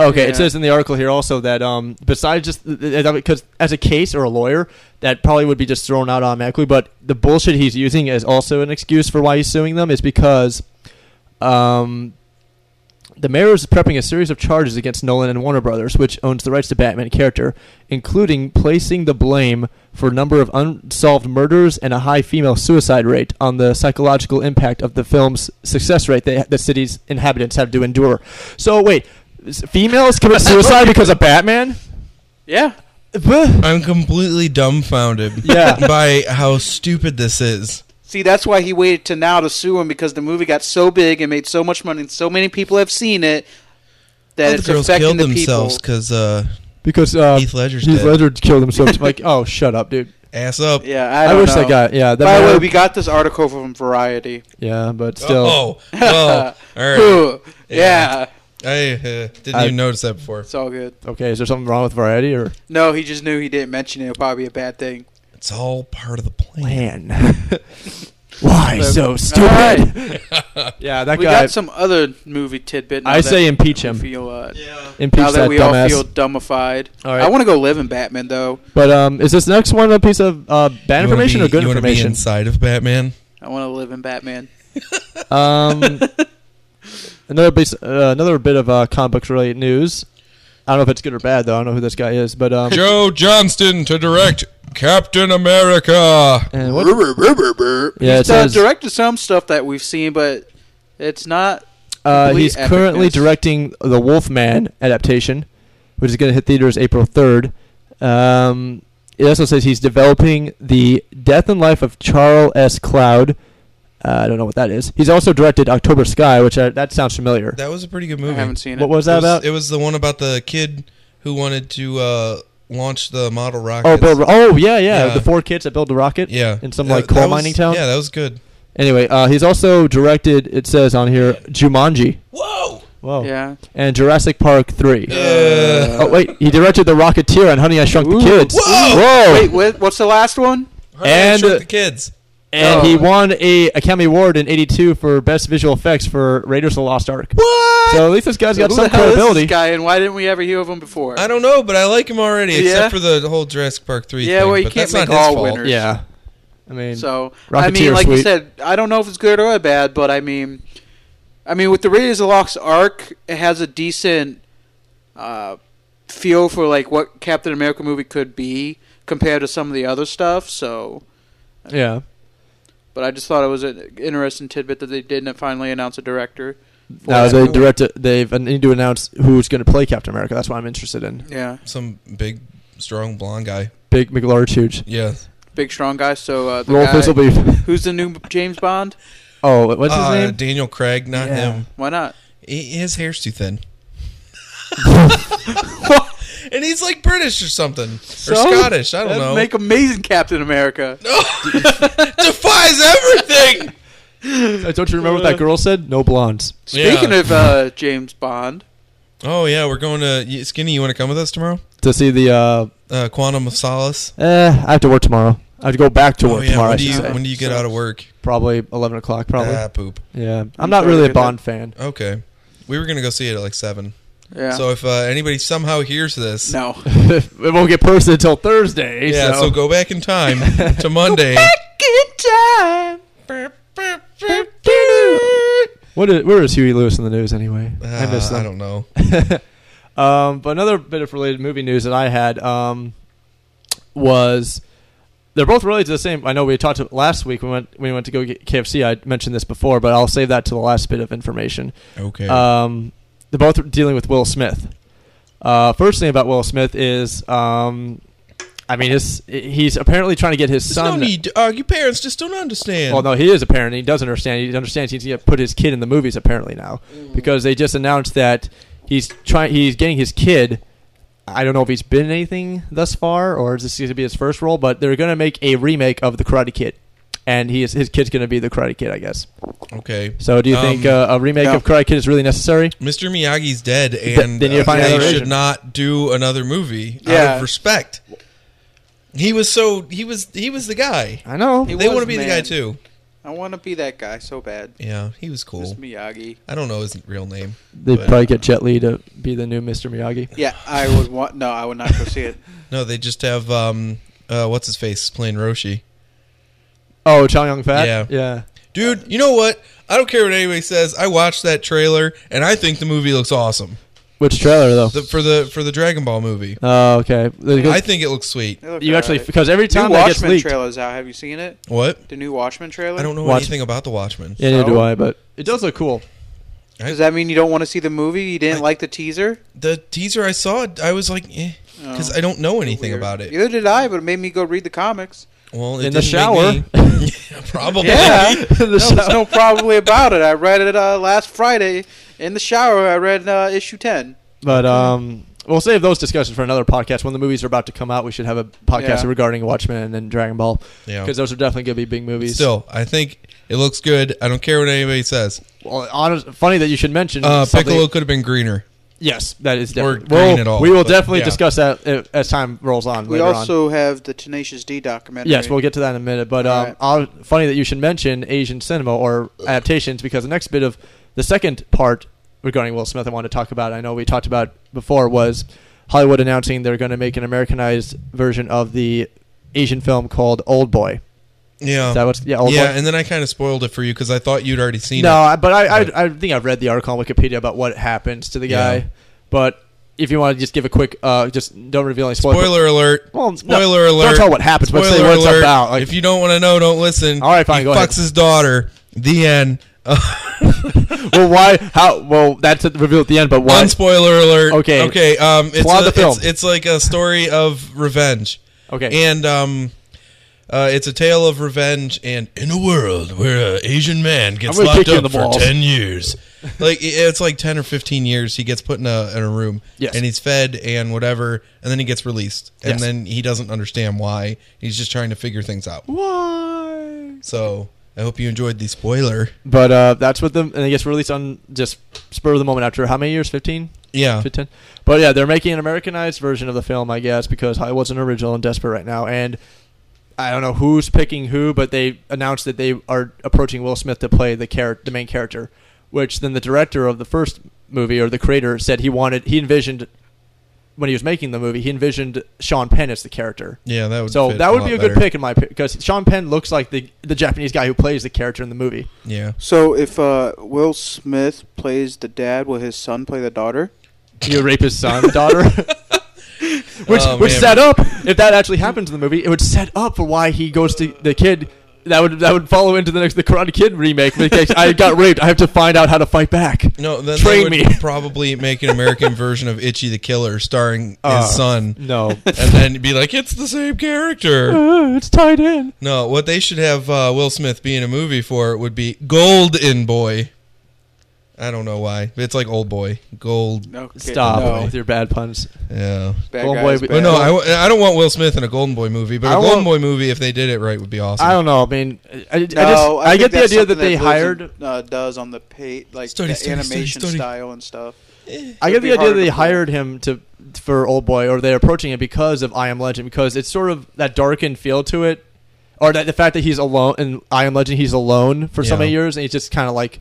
Okay, Yeah. it says in the article here also that um, besides just because as a case or a lawyer, that probably would be just thrown out automatically. But the bullshit he's using is also an excuse for why he's suing them is because um, the mayor is prepping a series of charges against Nolan and Warner Brothers, which owns the rights to Batman character, including placing the blame for a number of unsolved murders and a high female suicide rate on the psychological impact of the film's success rate that the city's inhabitants have to endure. So wait, females commit *laughs* suicide because of Batman? Yeah, I'm completely dumbfounded Yeah. *laughs* by how stupid this is. see, that's why he waited to now to sue him because the movie got so big and made so much money, and so many people have seen it that All it's the girls affecting killed the themselves people. because uh, Because uh, Heath Ledger's Heath dead. Ledger killed himself. like, *laughs* oh, shut up, dude. ass up. Yeah, I, I, don't wish know. that guy. Yeah, that By the way, we got this article from Variety. yeah, but still. Oh, well, all right. Ooh, Yeah. yeah. I uh, didn't I- even notice that before. it's all good. Okay, is there something wrong with Variety or No, he just knew he didn't mention it. It'll probably be a bad thing. It's all part of the plan. man? *laughs* Why so All stupid? right. *laughs* yeah, that we guy. got some other movie tidbit. now I that say impeach we him. Feel, uh, Impeach now that that we all feel dumbified. All right. I want to go live in Batman though. But um, is this next one a piece of uh, bad You information be- or good you wanna Be information? inside of Batman. I want to live in Batman. Um, *laughs* another base, uh, another bit of uh, comic books related news. I don't know if it's good or bad though. I don't know who this guy is, but um, Joe Johnston to direct Captain America. and what? yeah, it He's uh, says- directed some stuff that we've seen, but it's not. Uh, complete he's currently epicness. directing the Wolfman adaptation, which is going to hit theaters April 3rd. Um, it also says he's developing the Death and Life of Charles S. Cloud. Uh, I don't know what that is. He's also directed October Sky, which I, that sounds familiar. That was a pretty good movie. I haven't seen it. What it. was it that was, about? It was the one about the kid who wanted to uh, launch the model rocket. Oh, build, oh yeah, yeah, Yeah. The four kids that build the rocket. Yeah, in some That- like coal was- mining town. Yeah, that was good. Anyway, uh, he's also directed. It says on here Jumanji. Whoa! Whoa. Yeah. And Jurassic Park three. Uh, oh wait, he directed the Rocketeer and Honey I Shrunk Ooh. the Kids. Whoa! Whoa! Wait, what's the last one? Honey, I And- Shrunk the kids. And Oh. he won a Academy Award in '82 for Best Visual Effects for Raiders of the Lost Ark. What? So at least this guy's got Who some the hell is credibility. this guy, and why didn't we ever hear of him before? I don't know, but I like him already, Yeah? except for the whole Jurassic Park three. Yeah, thing, well, you but can't that's make not all fault. winners. Yeah, I mean, So I mean, Rocketeer, like you said, I don't know if it's good or bad, but I mean, I mean, with the Raiders of the Lost Ark, it has a decent uh, feel for like what Captain America movie could be compared to some of the other stuff. So, yeah. But I just thought it was an interesting tidbit that they didn't finally announce a director. for Now they movie. directed. They've need to announce who's going to play Captain America. That's what I'm interested in. Yeah, Some big, strong blonde guy. Big McLarge huge. Yeah. big strong guy. So uh, the Roll guy, this will be. who's the new James Bond? Oh, what's his Uh, name? Daniel Craig, not Yeah. him. Why not? He, his hair's too thin. *laughs* *laughs* *laughs* *laughs* and he's like British or something, or So? Scottish. I don't know. Make amazing Captain America. No, *laughs* defies everything. Uh, Don't you remember what that girl said? No blondes. Speaking Yeah. of uh, James Bond, Oh yeah, we're going to Skinny. You want to come with us tomorrow? To see the. Uh, Uh, Quantum of Solace. eh, I have to work tomorrow. I have to go back to Oh work yeah. tomorrow. When do you when do you get So- out of work? Probably 11 o'clock. Probably. Ah, poop. yeah. I'm I'm not really a Bond fan. Okay. We were gonna go see it at like seven. Yeah. So if uh, anybody somehow hears this, no. *laughs* *laughs* it won't get posted until Thursday. yeah. So. so go back in time *laughs* to Monday. Back in time. What is, where is Huey Lewis in the news anyway? I miss Uh, them. I don't know. Um, but another bit of related movie news that I had um, was they're both related to the same. I know we talked to, last week. We went we went to go get KFC. I mentioned this before, but I'll save that to the last bit of information. Okay. Um, they're both dealing with Will Smith. Uh, first thing about Will Smith is, um, I mean, his, he's apparently trying to get his There's son. no need to argue. Parents just don't understand. Well, no, he is a parent. He doesn't understand. He understands he's going to put his kid in the movies apparently now Mm. because they just announced that he's trying. He's getting his kid I don't know if he's been in anything thus far, or is this going to be his first role? But they're going to make a remake of the Karate Kid, and he is, his kid's going to be the Karate Kid, I guess. Okay. So, do you Um, think uh, a remake yeah. of Karate Kid is really necessary? Mr. Miyagi's dead, Th- and then you uh, find they another should Asian. not do another movie out Yeah. of respect. He was so he was he was the guy. I know. He they was, want to be the guy man. too. I want to be that guy so bad. Yeah, he was cool. Just Miyagi. I don't know his real name. They'd but- probably get Jet Li to be the new Mr. Miyagi. Yeah, I would want. No, I would not go see it. *laughs* No, they just have um uh what's his face playing Roshi. Oh, Chow Yun Fat. Yeah. yeah. Dude, you know what? I don't care what anybody says. I watched that trailer and I think the movie looks awesome. Which trailer though? The, for the for the Dragon Ball movie. Oh, okay. I think it looks sweet. They look you actually alright. because every time new that gets Watchmen leaked, trailer's out. Have you seen it? What? The new Watchmen trailer. I don't know Watch- anything about the Watchmen. yeah, neither do I. But it does look cool. Does that mean you don't want to see the movie? You didn't I- like the teaser? The teaser I saw, I was like, eh, because Oh, I don't know anything weird. about it. Neither did I, but it made me go read the comics. Well, In the shower. *laughs* Yeah, probably. Yeah, *laughs* The no, shower. there's no probably about it. I read it uh, last Friday in the shower. I read uh, issue ten. But um, we'll save those discussions for another podcast. When the movies are about to come out, we should have a podcast Yeah. regarding Watchmen and Dragon Ball Yeah. because those are definitely going to be big movies. Still, I think it looks good. I don't care what anybody says. well, honest, funny that you should mention. Uh, Piccolo could have been greener. Yes, that is Or definitely. green we'll- at all, we will but, definitely yeah. discuss that uh, as time rolls on. We later on. also have the Tenacious D documentary. Yes, we'll get to that in a minute. But um, Alright. I'll, funny that you should mention Asian cinema or adaptations because the next bit of the second part regarding Will Smith I wanted to talk about, I know we talked about before, was Hollywood announcing they're going to make an Americanized version of the Asian film called Old Boy. Yeah. Is that what's yeah? Old yeah, Boy? and then I kind of spoiled it for you because I thought you'd already seen no, it. I- but I, I I think I've read the article on Wikipedia about what happens to the guy. Yeah. But if you want to just give a quick, uh, just don't reveal any spoilers. Spoiler alert. Well, no, Spoiler alert. Don't tell what happens, but say Spoiler what it's alert. about. Like, if you don't want to know, don't listen. All right, fine, He go fucks ahead. his daughter. The end. *laughs* well, why? How? Well, that's revealed at the end. But why? One spoiler alert. Okay. Okay. Um, it's Plot a, the film. It's, it's like a story of revenge, Okay. and um, uh, it's a tale of revenge. And in a world where an Asian man gets I'm gonna locked kick you in up the for balls. ten years, *laughs* like it- it's like ten or fifteen years, he gets put in a in a room, Yes. and he's fed and whatever, and then he gets released, and Yes. then he doesn't understand why. He's just trying to figure things out. why? So I hope you enjoyed the spoiler. But uh, that's what the and it gets released on just spur of the moment after how many years? Fifteen. Yeah. 15? But yeah, they're making an Americanized version of the film, I guess, because I wasn't original and desperate right now. And I don't know who's picking who, but they announced that they are approaching Will Smith to play the char- the main character. Which then the director of the first movie or the creator said he wanted, he envisioned when he was making the movie, he envisioned Sean Penn as the character. Yeah, that would. So fit that would be lot a good better. pick in my pick because Sean Penn looks like the the Japanese guy who plays the character in the movie. Yeah. So if uh, Will Smith plays the dad, will his son play the daughter? You rape his son, daughter. *laughs* which Oh, would man. set up if that actually happens in the movie, it would set up for why he goes to the kid. That would that would follow into the next the Karate Kid remake. Because *laughs* I got raped, I have to find out how to fight back. No, then Train they would me. *laughs* probably make an American version of Ichi the Killer starring Uh, his son, No, and then be like, it's the same character. *laughs* Uh, it's tied in. No, what they should have uh, Will Smith be in a movie for would be Golden Boy. I don't know why. It's like Old Boy. Gold. Okay, Stop no. with your bad puns. Yeah. Bad Golden guys, Boy- bad. But no, I, w- I don't want Will Smith in a Golden Boy movie, but I a Golden want- Boy movie, if they did it right, would be awesome. I don't know. I mean, I, I just No, I, think get the that's idea that something they Wilson, hired. uh, does on the pay like Study, the study, study, animation study. style and stuff. I It'd get be the idea harder that they to pull. hired him to for Old Boy, or they're approaching it because of I Am Legend, because it's sort of that darkened feel to it, or that the fact that he's alone in I Am Legend, he's alone for so Yeah. many years, and he's just kind of like,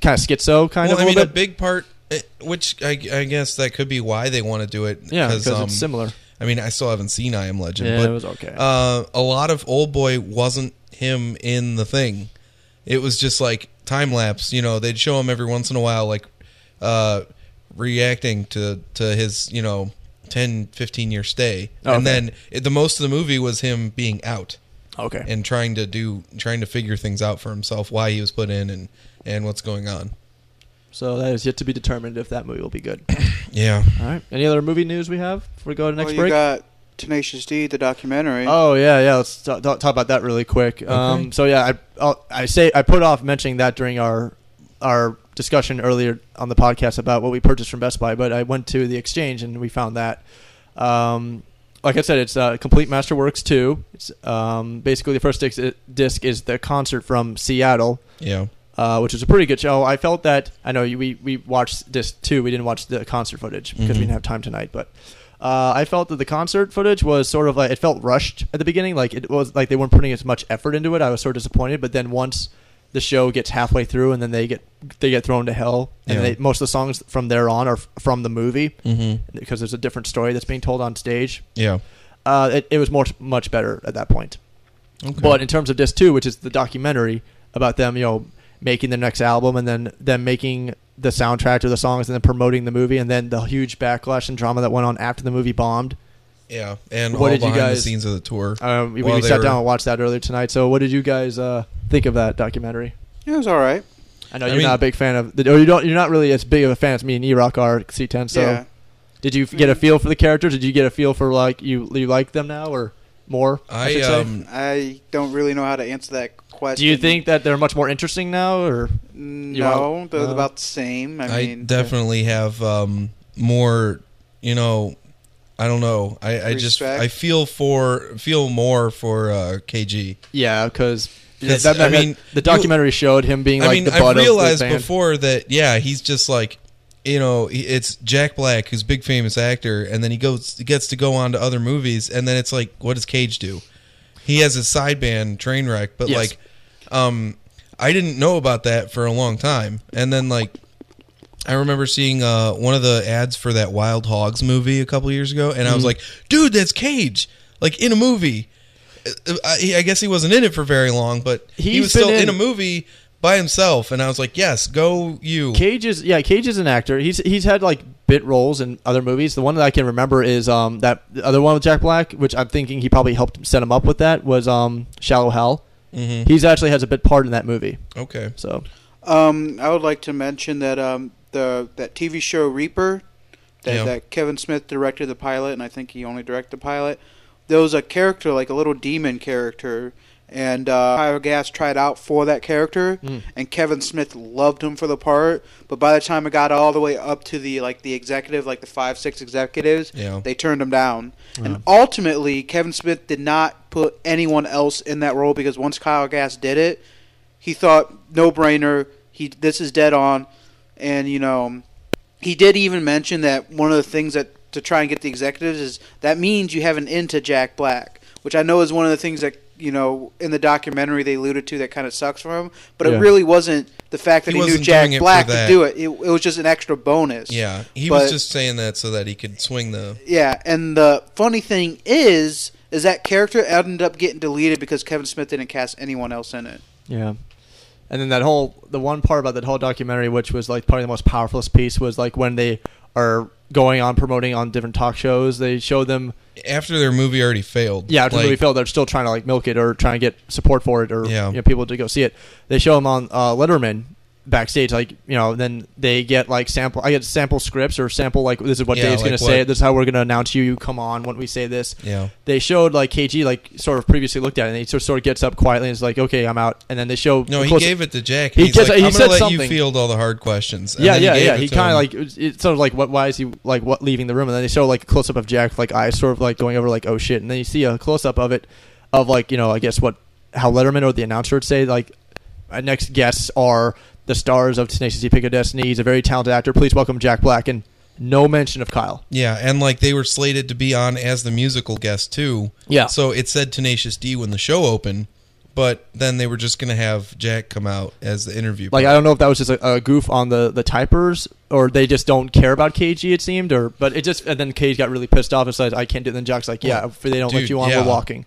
kind of schizo, kind well, of. I mean, little a big part, eh, which I, I guess that could be why they want to do it. yeah, because um, it's similar. I mean, I still haven't seen I Am Legend, Yeah, but it was okay. uh, a lot of Old Boy wasn't him in the thing. It was just like time lapse. You know, they'd show him every once in a while, like uh, reacting to to his you know 10, 15 year stay, Okay. and then it, the most of the movie was him being out okay, and trying to do trying to figure things out for himself, why he was put in, and and what's going on. so that is yet to be determined if that movie will be good. *coughs* Yeah. All right, any other movie news we have before we go to next well, you break? got Tenacious D, the documentary. Oh yeah, yeah. Let's talk, talk talk about that really quick. Um, Okay. so yeah, I I'll, I say I put off mentioning that during our our discussion earlier on the podcast about what we purchased from Best Buy, but I went to the exchange and we found that. Um, like I said, it's uh, Complete Masterworks 2. It's um, basically the first disc, disc is the concert from Seattle, Yeah. uh, which is a pretty good show. I felt that I know we we watched disc two. We didn't watch the concert footage because Mhm. we didn't have time tonight. But uh, I felt that the concert footage was sort of like it felt rushed at the beginning. Like it was like they weren't putting as much effort into it. I was sort of disappointed. But then once the show gets halfway through and then they get they get thrown to hell and Yeah. they, most of the songs from there on are f- from the movie Mm-hmm. because there's a different story that's being told on stage. Yeah. Uh, it, it was more much better at that point. Okay. But in terms of disc two, which is the documentary about them, you know, making their next album and then them making the soundtrack to the songs and then promoting the movie and then the huge backlash and drama that went on after the movie bombed. Yeah. And What all did you behind the guys- scenes of the tour. Um, we we sat were- down and watched that earlier tonight. So, what did you guys uh, think of that documentary? Yeah, it was all right. I know I you're mean- not a big fan of, the, or you don't. You're not really as big of a fan as me and E-Rock are C10. So, yeah. did you get a feel for the characters? Did you get a feel for like you you like them now or more? I should say? um I don't really know how to answer that question. Do you think that they're much more interesting now, or No, want- they're no. about the same. I, I, mean, definitely have um, more. You know, I don't know. I, I just Respect? I feel for feel more for uh, KG. yeah, because that, I mean, the documentary showed him being like I mean, the I realized of before that yeah, he's just like you know, it's Jack Black who's a big famous actor, and then he goes gets to go on to other movies, and then it's like, what does Cage do? He has a side band Trainwreck, but Yes. like, um, I didn't know about that for a long time, and then like. I remember seeing uh, one of the ads for that Wild Hogs movie a couple years ago, and I Mm-hmm. was like, "Dude, that's Cage!" Like in a movie. Uh, I, I guess he wasn't in it for very long, but he He's was still in, in- a movie by himself, and I was like, "Yes, go you." Cage is yeah, Cage is an actor. He's he's had like bit roles in other movies. The one that I can remember is um that the other one with Jack Black, which I'm thinking he probably helped set him up with that was um Shallow Hal. hmm He's actually has a bit part in that movie. Okay. So Um, I would like to mention that um, the that TV show Reaper, that, that Kevin Smith directed the pilot, and I think he only directed the pilot. There was a character like a little demon character, and uh, Kyle Gass tried out for that character, Mm. and Kevin Smith loved him for the part. But by the time it got all the way up to the like the executive, like the five six executives, Yeah. they turned him down. Yeah. And ultimately, Kevin Smith did not put anyone else in that role because once Kyle Gass did it, he thought no brainer. He this is dead on, and you know, he did even mention that one of the things that to try and get the executives is that means you have an end into Jack Black, which I know is one of the things that you know in the documentary they alluded to that kind of sucks for him. But Yeah. it really wasn't the fact that He he, knew Jack doing it for Black to do it. it. It was just an extra bonus. Yeah, he But- was just saying that so that he could swing the. Yeah, and the funny thing is, is that character ended up getting deleted because Kevin Smith didn't cast anyone else in it. yeah. And then that whole the one part about that whole documentary, which was like probably the most powerful piece, was like when they are going on promoting on different talk shows. They show them After their movie already failed. Yeah, after like, the movie failed, they're still trying to like milk it or trying to get support for it or Yeah. you know, people to go see it. They show them on uh, Letterman backstage, like you know, then they get like sample. I get sample scripts or sample like this is what Yeah, Dave's like going to say. This is how we're going to announce you. You come on when we say this. Yeah. They showed like KG like sort of previously looked at it and he sort of, gets up quietly and is like, okay, I'm out. And then they show No, he gave it to Jack. He just- like, he said gonna let something. you field all the hard questions. And yeah, then yeah, gave yeah. He kind of like it's sort of like what? Why is he like what leaving the room? And then they show like a close up of Jack, like eyes sort of like going over like oh shit, and then you see a close up of it, of like you know I guess what how Letterman or the announcer would say like next guests are the stars of Tenacious D Pick of Destiny. He's a very talented actor. Please welcome Jack Black and no mention of Kyle. Yeah, and like they were slated to be on as the musical guest too. Yeah. So it said Tenacious D when the show opened, but then they were just gonna have Jack come out as the interview. Like I don't know if that was just a, a goof on the the typers or they just don't care about KG. It seemed, or but it just and then Cage got really pissed off and said I can't do. it. Then Jack's like, yeah, if they don't let you on, yeah. we're walking.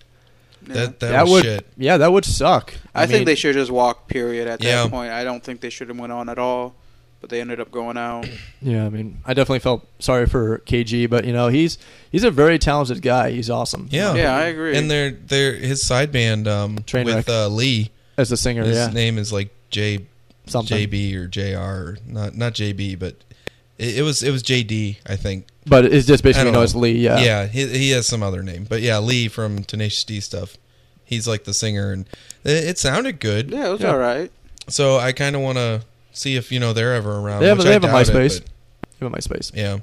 That that, That was would shit. yeah, that would suck. I, mean, think they should just walk. Period. At Yeah. that point, I don't think they should have went on at all. But they ended up going out. *clears throat* Yeah, I mean, I definitely felt sorry for KG, but you know, he's he's a very talented guy. He's awesome. Yeah. Yeah, I agree. And their their his side band um, with uh, Lee. as a singer. His yeah, name is like J something. JB or JR, not not JB, but it, it was it was JD, I think. But it's just basically don't known know. as Lee. Yeah. yeah, he, he has some other name, but yeah, Lee from Tenacious D stuff. He's like the singer, and it, it sounded good. yeah, it was Yeah. all right. So I kind of want to see if you know they're ever around. They have, which they I have a doubt it, MySpace. but Give it MySpace. yeah.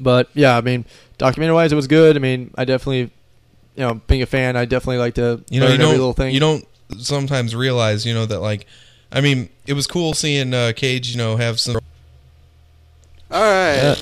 But yeah, I mean, documentary wise, it was good. I mean, I definitely, you know, being a fan, I definitely like to you know learn you every don't little thing. you don't sometimes realize you know that like I mean it was cool seeing uh, Cage you know have some All right. Yeah.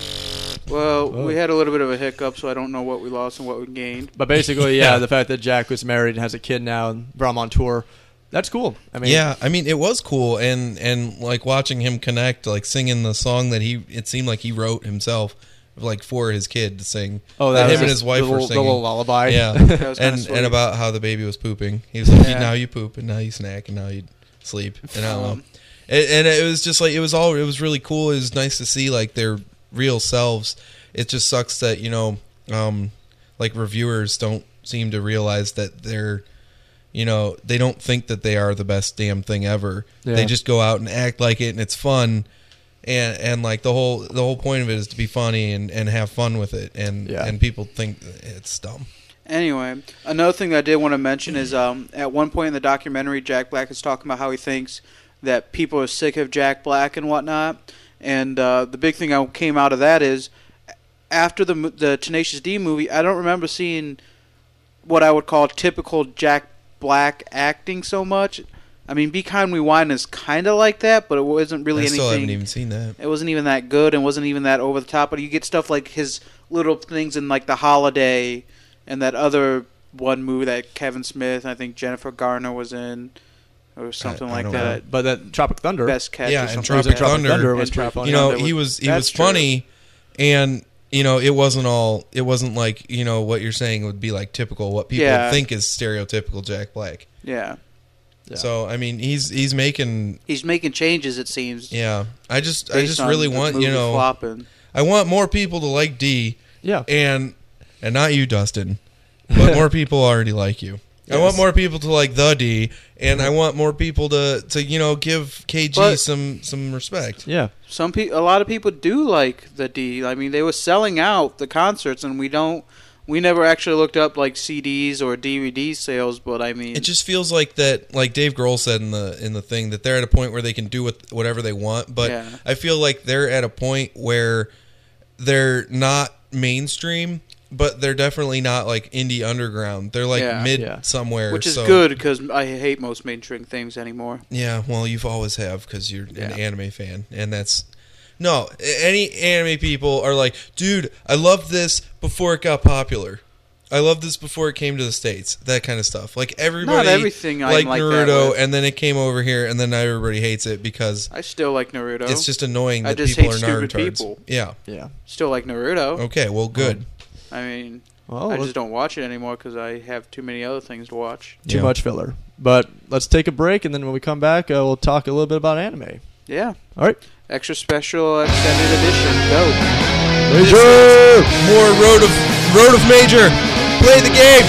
Well, Oh. we had a little bit of a hiccup, so I don't know what we lost and what we gained. But basically, yeah, Yeah. *laughs* the fact that Jack was married and has a kid now and brought him on tour, that's cool. I mean, yeah I mean it was cool and and like watching him connect like singing the song that he it seemed like he wrote himself like for his kid to sing Oh, that that was him and his wife the were singing the little lullaby. yeah *laughs* That was kinda and and about how the baby was pooping he was like Yeah. now you poop and now you snack and now you sleep and I don't know Um, and, and it was just like it was all it was really cool it was nice to see like their real selves it just sucks that you know um like reviewers don't seem to realize that they're you know they don't think that they are the best damn thing ever Yeah. they just go out and act like it and it's fun and and like the whole the whole point of it is to be funny and and have fun with it and Yeah. and people think it's dumb Anyway, another thing that I did want to mention is um, at one point in the documentary, Jack Black is talking about how he thinks that people are sick of Jack Black and whatnot. And uh, the big thing that came out of that is after the the Tenacious D movie, I don't remember seeing what I would call typical Jack Black acting so much. I mean, Be Kind Rewind is kind of like that, but it wasn't really I anything. still haven't even seen that It wasn't even that good and wasn't even that over the top. But you get stuff like his little things in like the holiday and that other one movie that Kevin Smith, I think Jennifer Garner was in, or something I like don't that. But that Tropic Thunder. Best catch. Yeah, or and something Tropic like that. Thunder- Thunder was And pretty Tropic funny. you know Thunder he was- was he that's was true. funny and you know it wasn't all it wasn't like you know what you're saying would be like typical what people Yeah. think is stereotypical jack black Yeah, Yeah. so i mean he's he's making he's making changes. It seems. yeah i just i based just on really the want movie you know flopping. i want more people to like d Yeah. and and not you dustin but *laughs* more people already like you I want more people to like the D, and I mm-hmm. want more people to, to you know give KG But- some some respect. Yeah. Some pe- a lot of people do like the D. I mean, they were selling out the concerts, and we don't. We never actually looked up like CDs or DVD sales, but I mean, It just feels like that, like Dave Grohl said in the in the thing, that they're at a point where they can do what, whatever they want. But Yeah. I feel like they're at a point where they're not mainstream, but they're definitely not like indie underground. They're like Yeah. mid Yeah. somewhere, which is so- good because I hate most mainstream things anymore. Yeah, well, you've always have because you're an anime fan, and that's no any anime people are like, dude, I loved this before it got popular. I loved this before it came to the states. That kind of stuff. Like everybody, everything I'm liked like that Naruto, with. and then it came over here, and then now everybody hates it because I still like Naruto. it's just annoying I that just people hate are Naruto stupid tards. people. Yeah. Yeah. still like Naruto. Okay. Well, good. Um, I mean, Well, I just don't watch it anymore because I have too many other things to watch. too Yeah. much filler. But let's take a break, and then when we come back, uh, we'll talk a little bit about anime. Yeah, All right. extra special extended edition. Go. Major! More road of road of major. Play the game.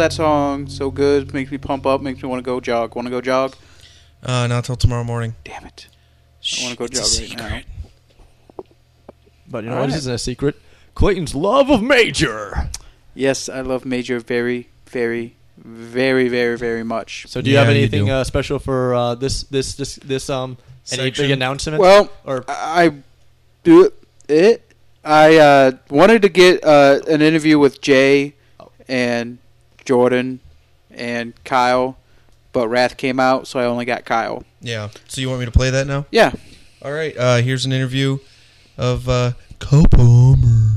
That song. So good. Makes me pump up. Makes me want to go jog. Want to go jog? Uh, not till tomorrow morning. Damn it. I want to go It's a jog right now. But you know All what? right. This isn't a secret. Clayton's love of Major. Yes, I love Major very, very, very, very, very much. So, do you Yeah, have anything do. uh, special for uh, this this this this um any Section? big announcement? Well, or I I do it. I uh, wanted to get uh, an interview with Jay and Jordan and Kyle, but Wrath came out, so I only got Kyle. Yeah. So you want me to play that now? Yeah. All right. Uh, here's an interview of uh, Cole Palmer.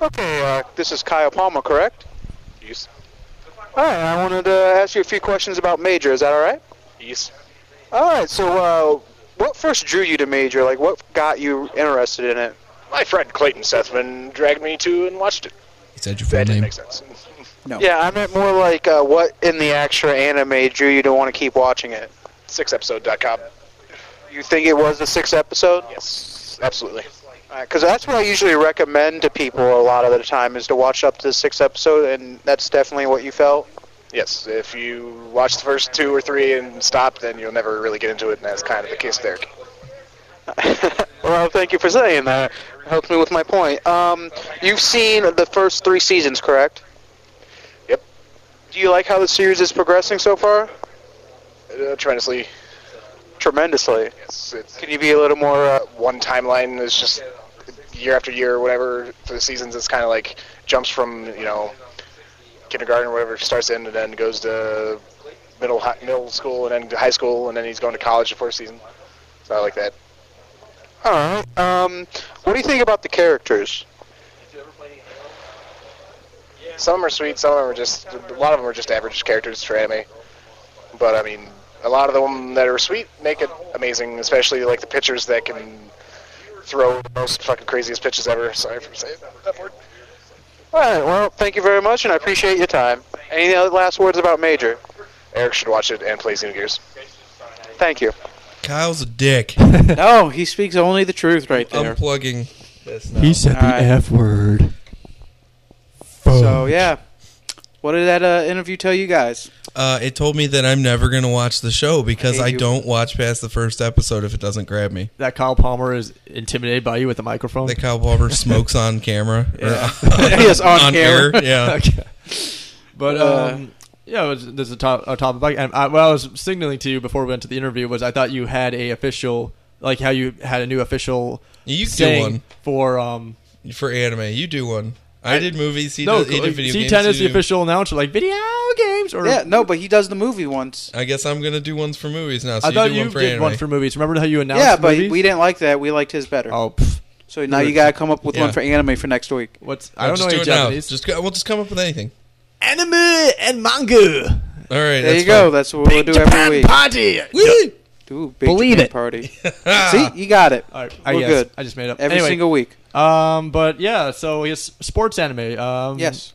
Okay, uh, this is Kyle Palmer, correct? Yes. All right, I wanted to ask you a few questions about Major. Is that all right? Yes. All right. So, uh, what first drew you to Major? Like, what got you interested in it? My friend Clayton Sethman dragged me to and watched it. He said your full That didn't name. make sense. No. Yeah, I meant more like uh, what in the extra anime drew you to want to keep watching it. Sixepisode.com. You think it was the sixth episode? Yes, absolutely. Because that's what I usually recommend to people a lot of the time is to watch up to the sixth episode, and that's definitely what you felt. Yes, if you watch the first two or three and stop, then you'll never really get into it, and that's kind of the case there. *laughs* well, thank you for saying that. Helps me with my point. Um, you've seen the first three seasons, correct? Do you like how the series is progressing so far? Uh, tremendously. Tremendously. It's Can you be a little more? Uh, one timeline It's just year after year, or whatever for the seasons. It's kind of like jumps from you know kindergarten, or whatever starts in, and then goes to middle hi- middle school, and then high school, and then he's going to college the first season. So I like that. all right. Um, what do you think about the characters? Some of them are sweet, some of them are just a lot of them are just average characters for anime. But I mean, a lot of them that are sweet make it amazing, especially like the pitchers that can throw the most fucking craziest pitches ever. Sorry for saying that word. All right. Well, thank you very much, and I appreciate your time. Any other last words about Major? Eric should watch it and play Xenogears. Thank you. Kyle's a dick. *laughs* no, he speaks only the truth right there. Unplugging this now. he said All right. F word. So yeah, what did that uh, interview tell you guys? Uh, it told me that I'm never going to watch the show because I I, don't watch past the first episode if it doesn't grab me. That Kyle Palmer is intimidated by you with a microphone. That Kyle Palmer *laughs* smokes on camera. or Yeah. *laughs* *laughs* Yes, on camera. air. Yeah. okay. But Uh, um, yeah, it was, there's a top a topic. And I, what I was signaling to you before we went to the interview was I thought you had a official, like how you had a new official You do one for um. for anime. You do one. I did movies. He no, does, he did video C10 games. is the do- official announcer, like video games or Yeah, no, but he does the movie once. I guess I'm gonna do ones for movies now. So I you thought do you one for did anime. one for movies. Remember how you announced yeah, but movies? we didn't like that. We liked his better. Oh, pff, so now you gotta come up with Yeah. one for anime for next week. what's I don't just know do any. Japanese. Just we'll just come up with anything. Anime and manga. All right. There that's you go. fine. That's what we'll do Japan every week. party. Woo! Ooh, big Believe Japan it. party. *laughs* See, you got it. All right, I We're guess. good. I just made up Every anyway, single week. Um, but yeah, so yes, sports anime. Um, Yes,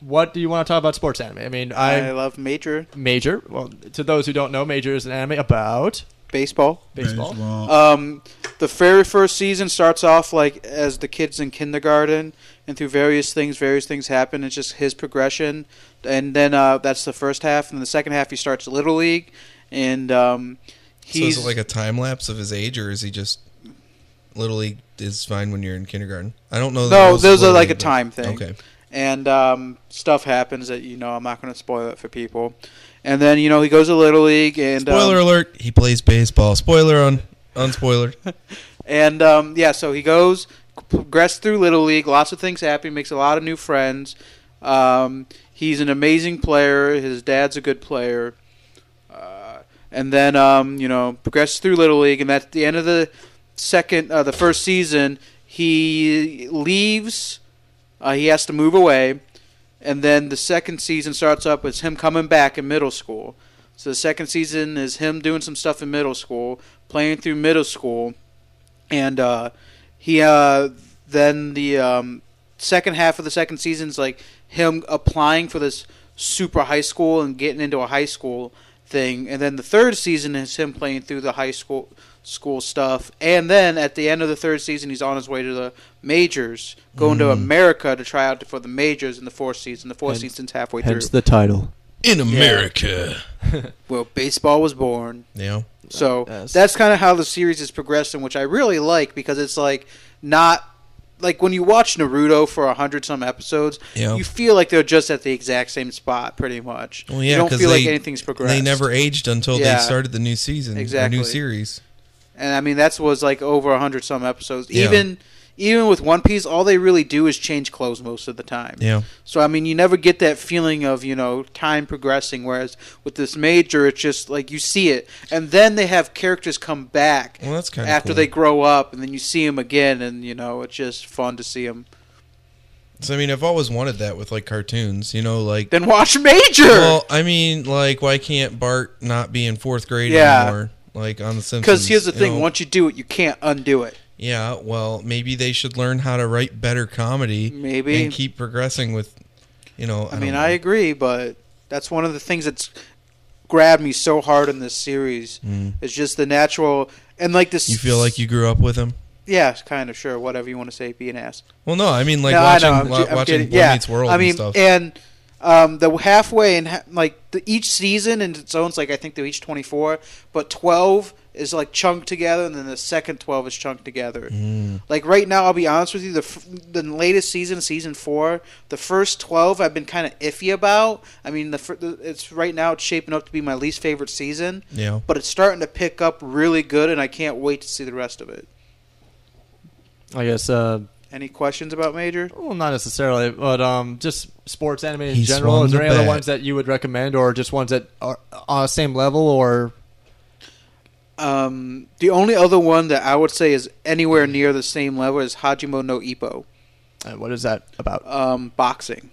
What do you want to talk about sports anime? I mean, I I love Major Major. Well, to those who don't know, Major is an anime about baseball. baseball. Um, the very first season starts off like as the kids in kindergarten, and through various things, various things happen. It's just his progression, and then uh, that's the first half, and the second half he starts little league, and um, So he's is it like a time lapse of his age, or is he just little league is fine when you're in kindergarten? I don't know. no, those are like a but- time thing. Okay. and um, stuff happens that you know I'm not going to spoil it for people. And then you know he goes to little league, and um, Spoiler alert: He plays baseball. Spoiler on unspoilered. *laughs* And um, yeah, so he goes, progressed through Little League. Lots of things happen. Makes a lot of new friends. Um, he's an amazing player. His dad's a good player. Uh, and then um, you know progresses through Little League, and that's the end of the second, uh, the first season, he leaves. Uh, he has to move away, and then the second season starts up with him coming back in middle school. So the second season is him doing some stuff in middle school, playing through middle school, and uh, he uh, then the um, second half of the second season is like him applying for this super high school and getting into a high school. thing, and then the third season is him playing through the high school school stuff, and then at the end of the third season, he's on his way to the majors, going to Mm. America to try out for the majors in the fourth season. The fourth Hence- season's halfway Hence through. the title. In America. *laughs* well, baseball was born. Yeah. So Yes. that's kind of how the series is progressing, which I really like because it's like not like when you watch Naruto for a hundred some episodes, Yeah. you feel like they're just at the exact same spot, pretty much. Well, you yeah, don't 'cause feel like they- anything's progressed. They never aged until Yeah. they started the new season, Exactly. or new series. And I mean that's was like over a hundred some episodes. Yeah. Even even with One Piece, all they really do is change clothes most of the time. Yeah. So I mean, you never get that feeling of you know time progressing. Whereas with this major, it's just like you see it, and then they have characters come back Well, that's kind after cool. they grow up, and then you see them again, and you know it's just fun to see them. So I mean, I've always wanted that with like cartoons. You know, like Then watch Major. well, I mean, like why can't Bart not be in fourth grade Yeah. anymore? Like on the Simpsons. Because here's the thing: know? once you do it, you can't undo it. Yeah, well, maybe they should learn how to write better comedy Maybe. and keep progressing with, you know. I, don't mean, know. I agree, but that's one of the things that's grabbed me so hard in this series. Mm. It's just the natural and like this. You feel like you grew up with him? yeah, kind of sure, whatever you want to say, be an ass. Well, no, I mean like No, watching I know. I'm, wa- I'm watching. Boy yeah. Meets World I mean, and stuff. and um, the halfway and ha- like the, each season in its own, like I think they're each twenty four, but twelve is like chunked together, and then the second twelve is chunked together. Mm. Like right now, I'll be honest with you, the f- the latest season, season four, the first twelve, I've been kind of iffy about. I mean, the, fir- the it's right now it's shaping up to be my least favorite season, Yeah. but it's starting to pick up really good, and I can't wait to see the rest of it. I guess. Uh, Any questions about Major? well, not necessarily, but um, just sports anime in He general. swung Is there the any other bat. ones that you would recommend, or just ones that are on the same level, or Um, the only other one that I would say is anywhere near the same level is Hajime no Ippo, uh, what is that about? um, boxing.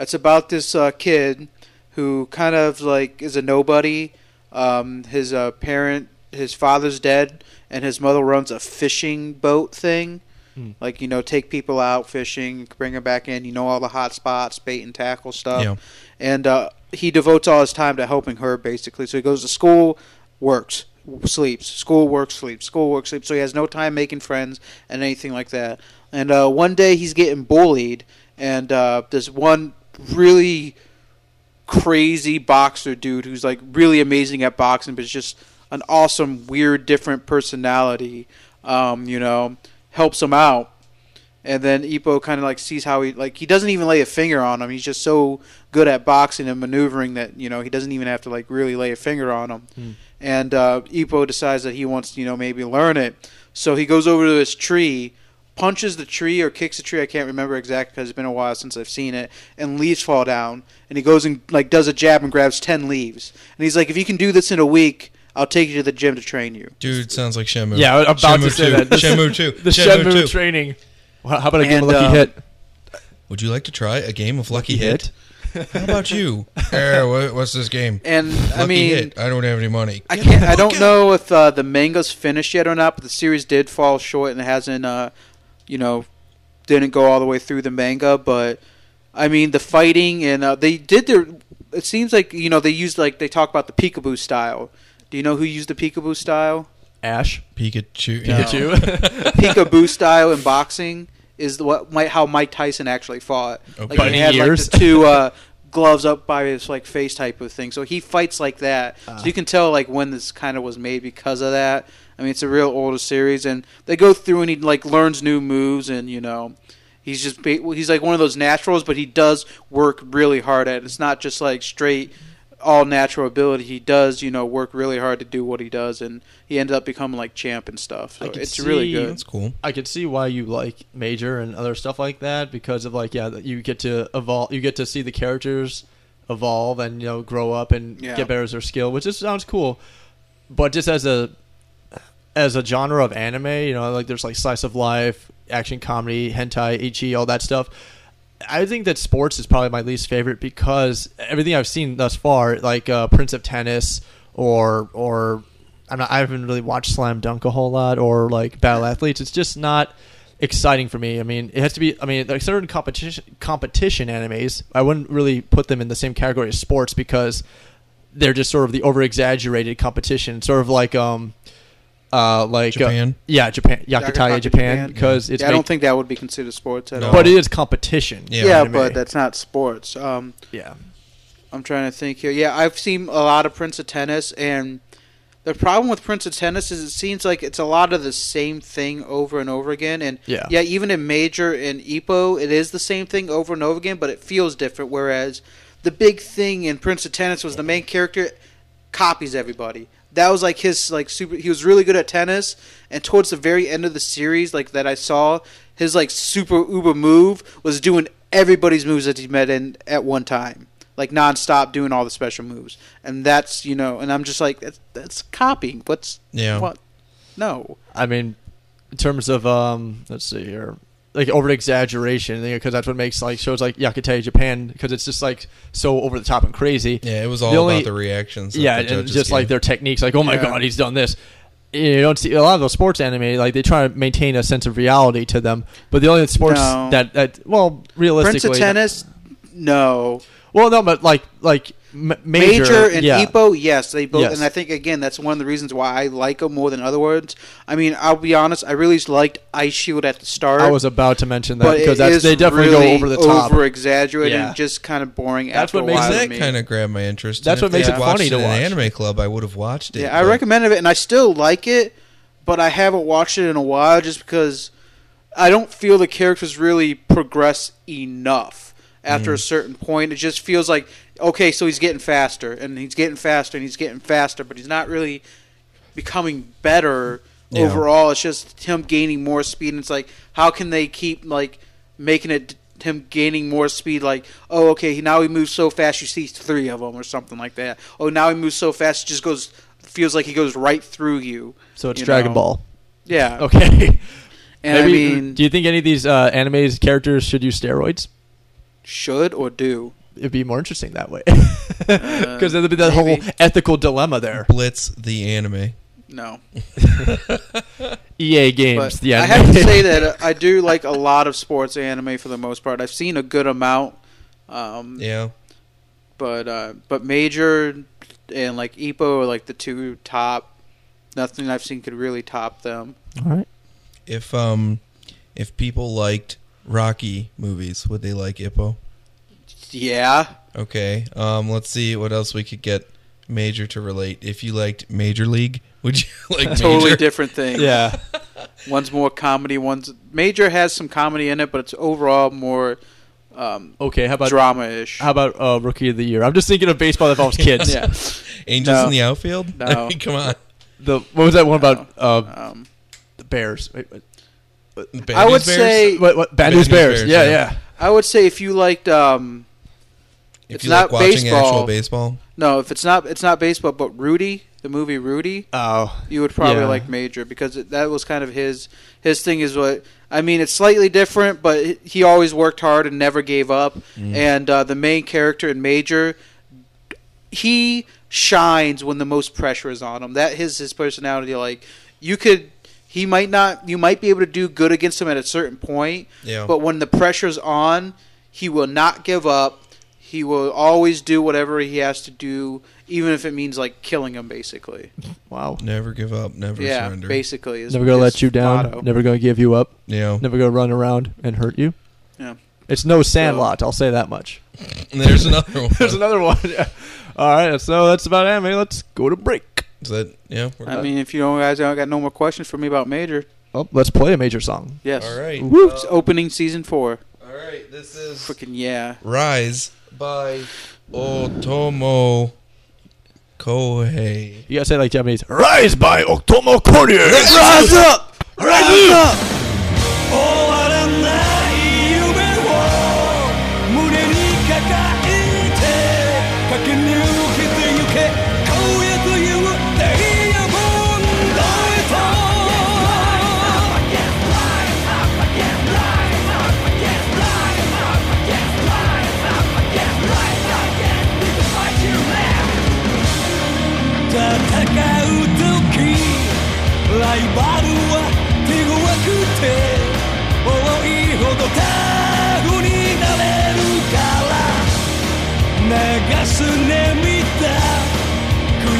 It's about this uh, kid who kind of like is a nobody. Um, his uh, parent, his father's dead, and his mother runs a fishing boat thing. Hmm. Like you know, take people out fishing, bring them back in. You know all the hot spots, bait and tackle stuff. Yeah. And uh, he devotes all his time to helping her, basically. So he goes to school, works, sleeps, school, works, sleeps, school, works, sleeps. So he has no time making friends and anything like that. And uh, one day he's getting bullied, and uh, there's one really crazy boxer dude who's like really amazing at boxing, but it's just an awesome, weird, different personality. Um, you know, helps him out. And then Ippo kind of like sees how he like he doesn't even lay a finger on him. He's just so good at boxing and maneuvering that you know he doesn't even have to like really lay a finger on him. Hmm. And uh, Ippo decides that he wants to you know maybe learn it. So he goes over to this tree, punches the tree or kicks the tree. I can't remember exactly because it's been a while since I've seen it. And leaves fall down. And he goes and like does a jab and grabs ten leaves. And he's like, if you can do this in a week, I'll take you to the gym to train you. Dude, sounds like Shenmue. yeah, I'm about to Shenmue say 2. that. The- Shenmue 2. The Shenmue Shenmue 2. training. Well, How about a game of And, Lucky uh, Hit? Would you like to try a game of Lucky Hit? How about you? *laughs* Eh, what, what's this game? And Lucky I mean, Hit. I don't have any money. I can't. I don't out. know if uh, the manga's finished yet or not, but the series did fall short and it hasn't, uh, you know, didn't go all the way through the manga. But I mean, the fighting and uh, they did their. It seems like you know they used like they talk about the peekaboo style. Do you know who used the peekaboo style? Ash. Pikachu. Pikachu. *laughs* *laughs* peekaboo style in boxing is the, what might how Mike Tyson actually fought. Okay. Like he had ears. like the two uh, gloves up by his like face type of thing. So he fights like that. Ah. So you can tell like when this kind of was made because of that. I mean, it's a real older series, and they go through and he like learns new moves, and you know. He's just he's like one of those naturals, but he does work really hard at it. It's not just like straight all natural ability. He does, you know, work really hard to do what he does, and he ended up becoming like champ and stuff. So can it's really good. That's cool. I could see why you like Major and other stuff like that because of like yeah, you get to evolve, you get to see the characters evolve and you know grow up and Yeah. get better as their skill, which just sounds cool. But just as a as a genre of anime, you know, like there's like slice of life, action comedy, hentai, ecchi, all that stuff. I think that sports is probably my least favorite because everything I've seen thus far, like uh, Prince of Tennis or or I'm not, I haven't really watched Slam Dunk a whole lot or like Battle Athletes. It's just not exciting for me. I mean, it has to be. I mean, like certain competition competition animes, I wouldn't really put them in the same category as sports because they're just sort of the over exaggerated competition, sort of like um, uh, like uh, Japan? yeah, Japan, Yakitate, Yakitate, Japan, Japan. because it's Yeah, I don't think that would be considered sports at No. all. but it is competition. Yeah. yeah, but that's not sports. Um, yeah. I'm trying to think here. Yeah, I've seen a lot of Prince of Tennis, and the problem with Prince of Tennis is it seems like it's a lot of the same thing over and over again. And Yeah. yeah, even in Major and Ippo, it is the same thing over and over again, but it feels different. Whereas the big thing in Prince of Tennis was the main character copies everybody. That was like his like super. He was really good at tennis, and towards the very end of the series, like that I saw, his like super uber move was doing everybody's moves that he met in at one time, like nonstop doing all the special moves, and that's you know, and I'm just like that's that's copying. What's Yeah. what? No, I mean, in terms of um, let's see here, like over exaggeration, because that's what makes like shows like Yakitate Japan, because it's just like so over the top and crazy. Yeah, it was all The only- about the reactions. yeah, the and judges just like their techniques, like oh my Yeah. god, he's done this. You don't see a lot of those sports anime, like they try to maintain a sense of reality to them. But the only sports No. that that well, realistically, Prince of Tennis, no. Well, no, but like like m- major, Major, and yeah. Ippo, yes, they both, Yes. and I think again that's one of the reasons why I like them more than other words. I mean, I'll be honest, I really liked Eyeshield at the start. I was about to mention that because that's they definitely really go over the top. over exaggerated, Yeah. and just kind of boring. That's after what a makes while that kind of grabbed my interest. That's what makes it funny watched to it in watch. an anime club, I would have watched it. Yeah, I but- recommended it, and I still like it, but I haven't watched it in a while just because I don't feel the characters really progress enough. After Mm. a certain point, it just feels like okay, so he's getting faster, and he's getting faster, and he's getting faster, but he's not really becoming better Yeah. overall. It's just him gaining more speed, and it's like how can they keep like making it him gaining more speed? Like oh, okay, now he moves so fast, you see three of them or something like that. Oh, now he moves so fast, it just goes feels like he goes right through you. so it's you Dragon know? Ball. Yeah, *laughs* Okay. and Maybe, I mean, do you think any of these uh, anime's characters should use steroids? Should or do? It'd be more interesting that way, *laughs* because there'd be that whole ethical dilemma there. Blitz the anime. No, *laughs* EA games, but the I have to say that uh, I do like a lot of sports anime for the most part. I've seen a good amount. Um, Yeah. but uh, but major and like Ippo are like the two top. Nothing I've seen could really top them. All right. If um, if people liked Rocky movies, would they like Ippo? Yeah, Okay. Um, let's see what else we could get Major to relate. If you liked Major League, *laughs* would you like totally different thing. *laughs* Yeah. *laughs* one's more comedy. One's major has some comedy in it, but it's overall more um, Okay. How about drama-ish. how about uh, rookie of the year? I'm just thinking of baseball that involves kids. yeah. Angels No. in the outfield? No. I mean, come on. The what was that one about? Uh, Um, the Bears. Wait, wait, Bad I would Bears? say what, what, Bad Bad News News Bears. Bears, Yeah, yeah. yeah. I would say if you liked um, if it's you not like watching baseball. actual baseball, no, if it's not it's not baseball, but Rudy, the movie Rudy, Oh, you would probably Yeah. like Major because it, that was kind of his his thing. Is what I mean. It's slightly different, but he- always worked hard and never gave up. Mm. And uh, the main character in Major, he shines when the most pressure is on him. That is his his personality. Like you could. He might not. You might be able to do good against him at a certain point, yeah. but when the pressure's on, he will not give up. He will always do whatever he has to do, even if it means like killing him, basically. *laughs* wow. never give up, never yeah, surrender. basically. Is Never gonna let you down. motto. Never gonna give you up. Yeah. Never gonna run around and hurt you. Yeah. It's no Sandlot. I'll say that much. *laughs* There's another *laughs* one. There's another one. Yeah. All right. So that's about anime. Let's go to break. Is that yeah? I mean, if you don't guys don't got no more questions for me about Major, oh, let's play a Major song. Yes. All right. Woo, opening season four. All right. This is freaking yeah. Rise by Otomo Kohei. You gotta say like Japanese. Rise by Otomo Kohei. Rise up. Rise up. Rise up. Oh!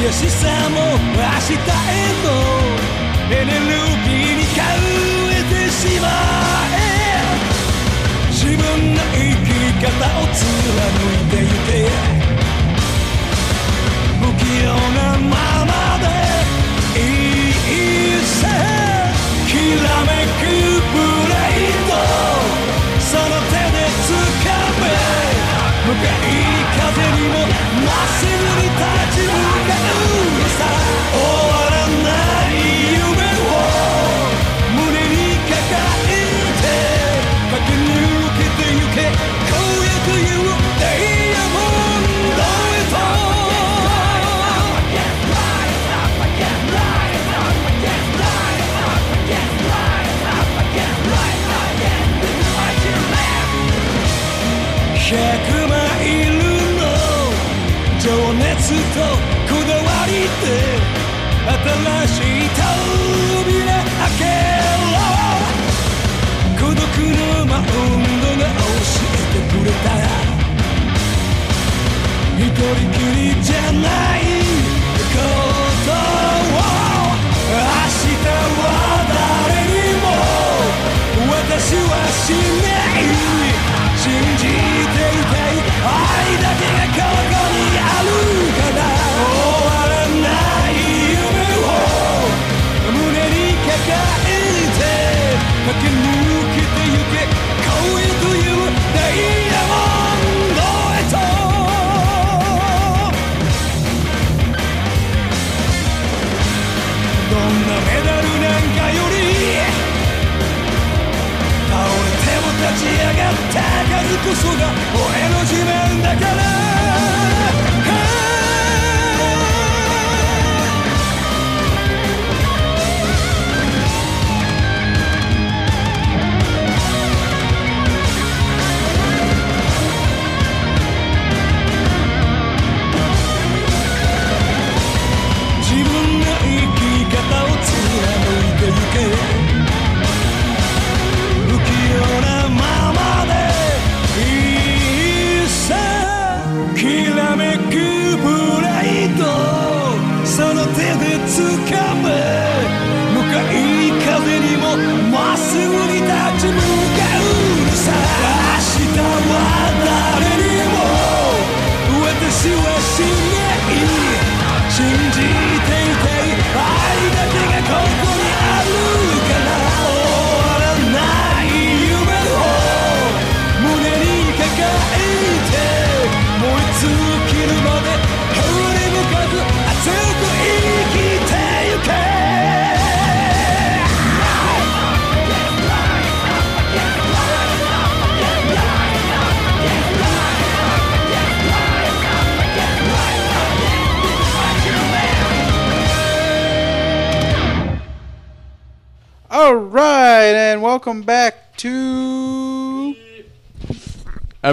悔しさも明日へのエネルギーに変えてしまえ。自分の生き方を貫いてゆけ不器用なままでいいさきらめくブレイド。その手で掴め。向かい風にもまっこだわりで新しい扉開けろ孤独のマウンドが教えてくれた一人きりじゃない。ことを明日は誰にも私はしない。信じ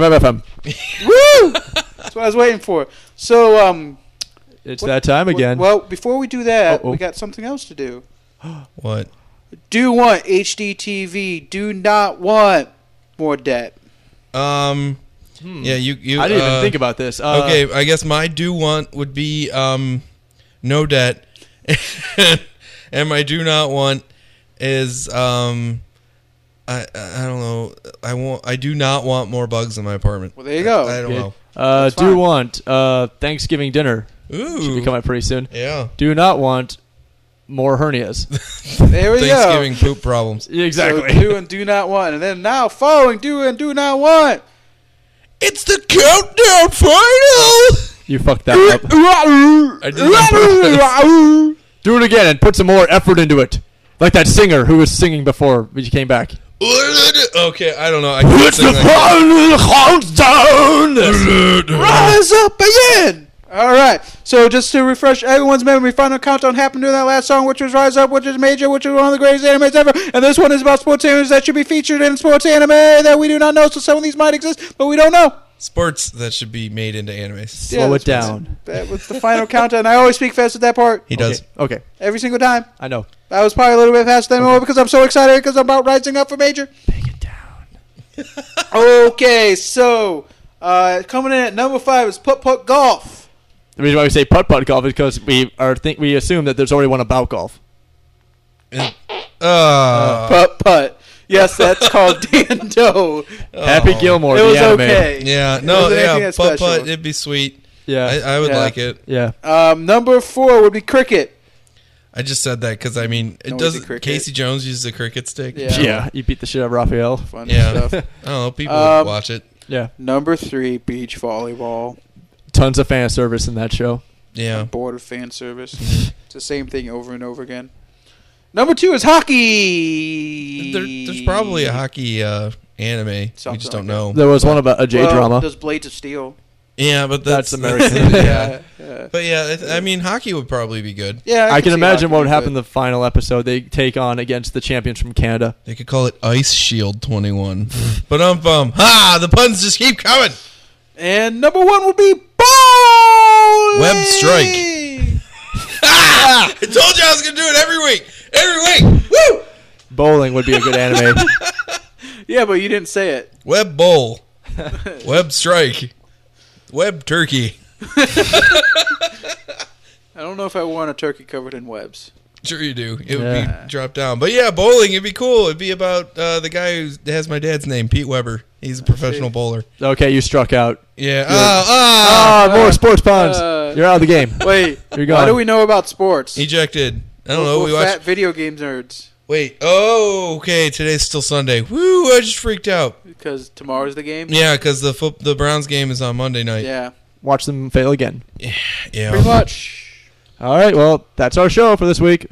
MMFM. *laughs* Woo! That's what I was waiting for. So, um, It's what- that time what- again. Well, before we do that, Uh-oh. we got something else to do. *gasps* What? Do want HDTV? Do not want more debt. Um. Yeah, you. you I didn't uh, even think about this. Uh, okay, I guess my do want would be um, no debt, *laughs* and my do not want is um, I I don't know. I want. I do not want more bugs in my apartment. Well, there you go. I, I don't Good. know. Uh, That's do fine. want uh, Thanksgiving dinner. Should Ooh. be coming up pretty soon. yeah. Do not want more hernias. *laughs* There we go. Thanksgiving poop problems. go. *laughs* exactly. So do and do not want, and then now following do and do not want. It's the countdown final. you fucked that up. *laughs* I did it. Do it again and put some more effort into it. Like that singer who was singing before when you came back. Okay, I don't know. I can't It's the final countdown. Rise up again. All right. So just to refresh everyone's memory, Final Countdown happened during that last song, which was Rise Up, which is major, which is one of the greatest animes ever. And this one is about sports animes that should be featured in sports anime that we do not know. So some of these might exist, but we don't know. Sports that should be made into animes. Slow it that's what's- down. That was the Final Countdown. I always speak fast at that part. He does. Okay. okay. Every single time. I know. I was probably a little bit faster than more because I'm so excited because I'm about rising up for major. Take it down. *laughs* Okay, so uh, coming in at number five is Putt Putt Golf. The reason why we say putt putt golf is because we are think we assume that there's already one about golf. Uh, Putt putt. Yes, that's called *laughs* Dan Doh. Happy Gilmore, It the was anime. okay. yeah, no, wasn't anything yeah, that putt special. it'd be sweet. Yeah, I, I would Yeah. like it. yeah. Um, number four would be cricket. I just said that because I mean, it Noisy doesn't. cricket. Casey Jones uses a cricket stick. Yeah. Yeah, you beat the shit out of Raphael. Fun Yeah. stuff. I *laughs* don't. People Um, watch it. Yeah, Number three, beach volleyball. tons of fan service in that show. Yeah. Board of fan service. *laughs* it's the same thing over and over again. Number two is hockey. There, there's probably a hockey uh, anime. we just don't like know. There was one about a J well, drama. There's Blades of Steel. Yeah, but that's, That's American. *laughs* yeah. yeah. But yeah, it, I mean, hockey would probably be good. Yeah, I, can see imagine what would happen in but- the final episode. They take on against the champions from Canada. They could call it Ice Shield 21. *laughs* but I'm um bum. Ha! The puns just keep coming. And number one would be bowling. Web strike. *laughs* Ah! I told you I was gonna do it every week. Every week. Woo! Bowling would be a good anime. *laughs* Yeah, but you didn't say it. Web bowl. *laughs* Web strike. Web turkey. *laughs* I don't know if I want a turkey covered in webs. Sure you do. It would Yeah. be dropped down. But yeah, bowling, it'd be cool. It'd be about uh, the guy who has my dad's name, Pete Weber. He's a professional bowler. okay, you struck out. Yeah. Ah, ah. Ah, more sports puns. uh, You're out of the game. Wait, You're why gone. do we know about sports? Ejected. I don't know. We're We watched. fat video game nerds Wait. Oh, okay. Today's still Sunday. Woo! I just freaked out. because tomorrow's the game. Yeah, because the foot, the Browns game is on Monday night. Yeah, Watch them fail again. Yeah. pretty much. All right, well, that's our show for this week.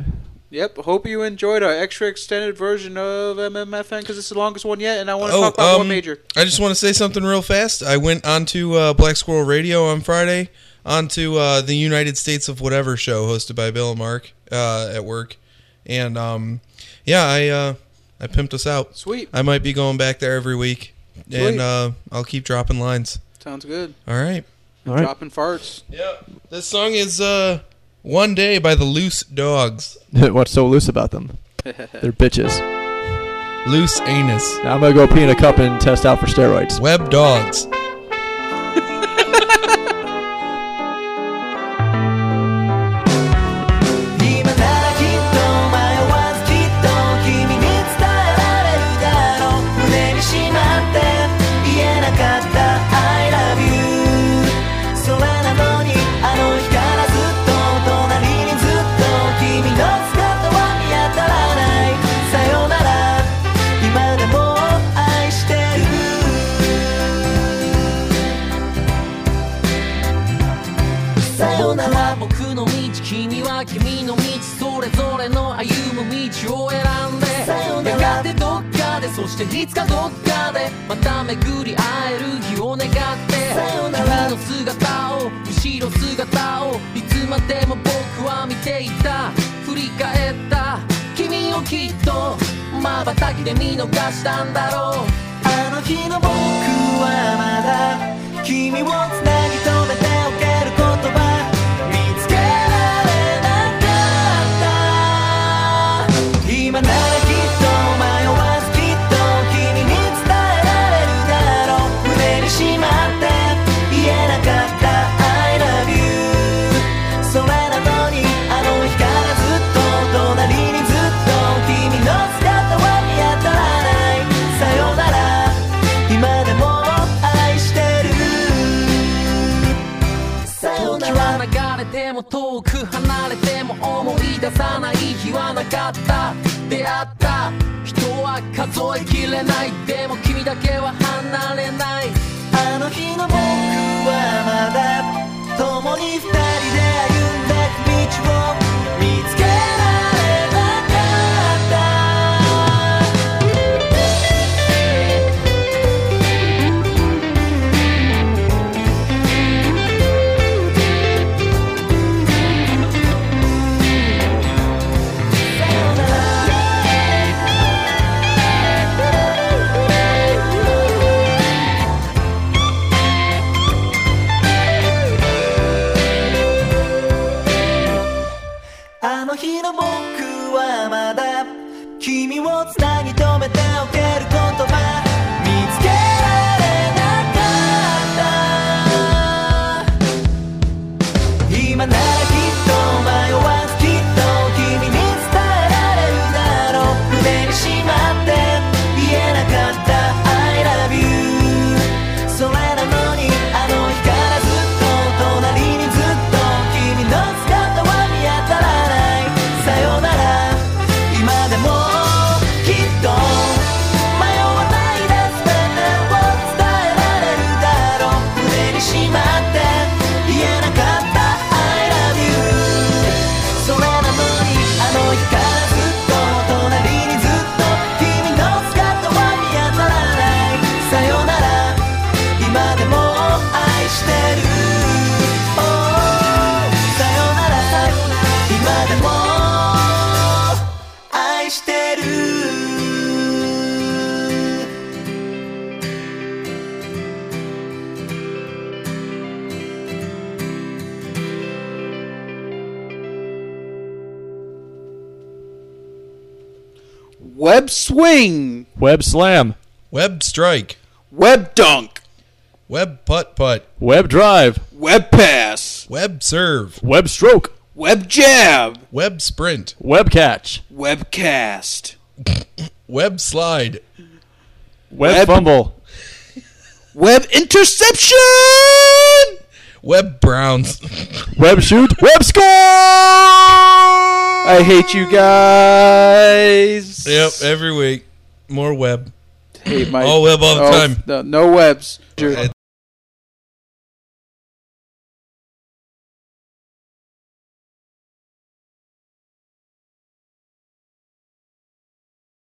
Yep. Hope you enjoyed our extra extended version of MMFM because it's the longest one yet, and I want to Oh, talk about more um, major. I just want to say something real fast. I went onto uh, Black Squirrel Radio on Friday, onto uh, the United States of Whatever show hosted by Bill and Mark uh, at work, and um, yeah, I uh, I pimped us out. Sweet. I might be going back there every week, Sweet. and uh, I'll keep dropping lines. Sounds good. All right. All right. Dropping farts. Yeah. This song is uh, "One Day" by the Loose Dogs. *laughs* What's so loose about them? *laughs* They're bitches. Loose anus. Now I'm gonna go pee in a cup and test out for steroids. Web dogs. *laughs* そしていつかどっかでまた巡り会える日を願って。さよなら君の姿を後ろ姿をいつまでも僕は見ていた。振り返った。君をきっと。瞬きで見逃したんだろう。あの日の僕はまだ君をつなぎ止めてなかった。出会った。人は数えきれない。でも君だけは離れない。あの日の僕はまだ共に二人 Web slam. Web strike. Web dunk. Web putt putt. Web drive. Web pass. Web serve. Web stroke. Web jab. Web sprint. Web catch. Web cast. Web slide. Web, Web- fumble. Web interception. Web Browns. *laughs* Web shoot. Web score. I hate you guys. yep, every week. More web. Hate my All web all the Oh, time. No, no webs.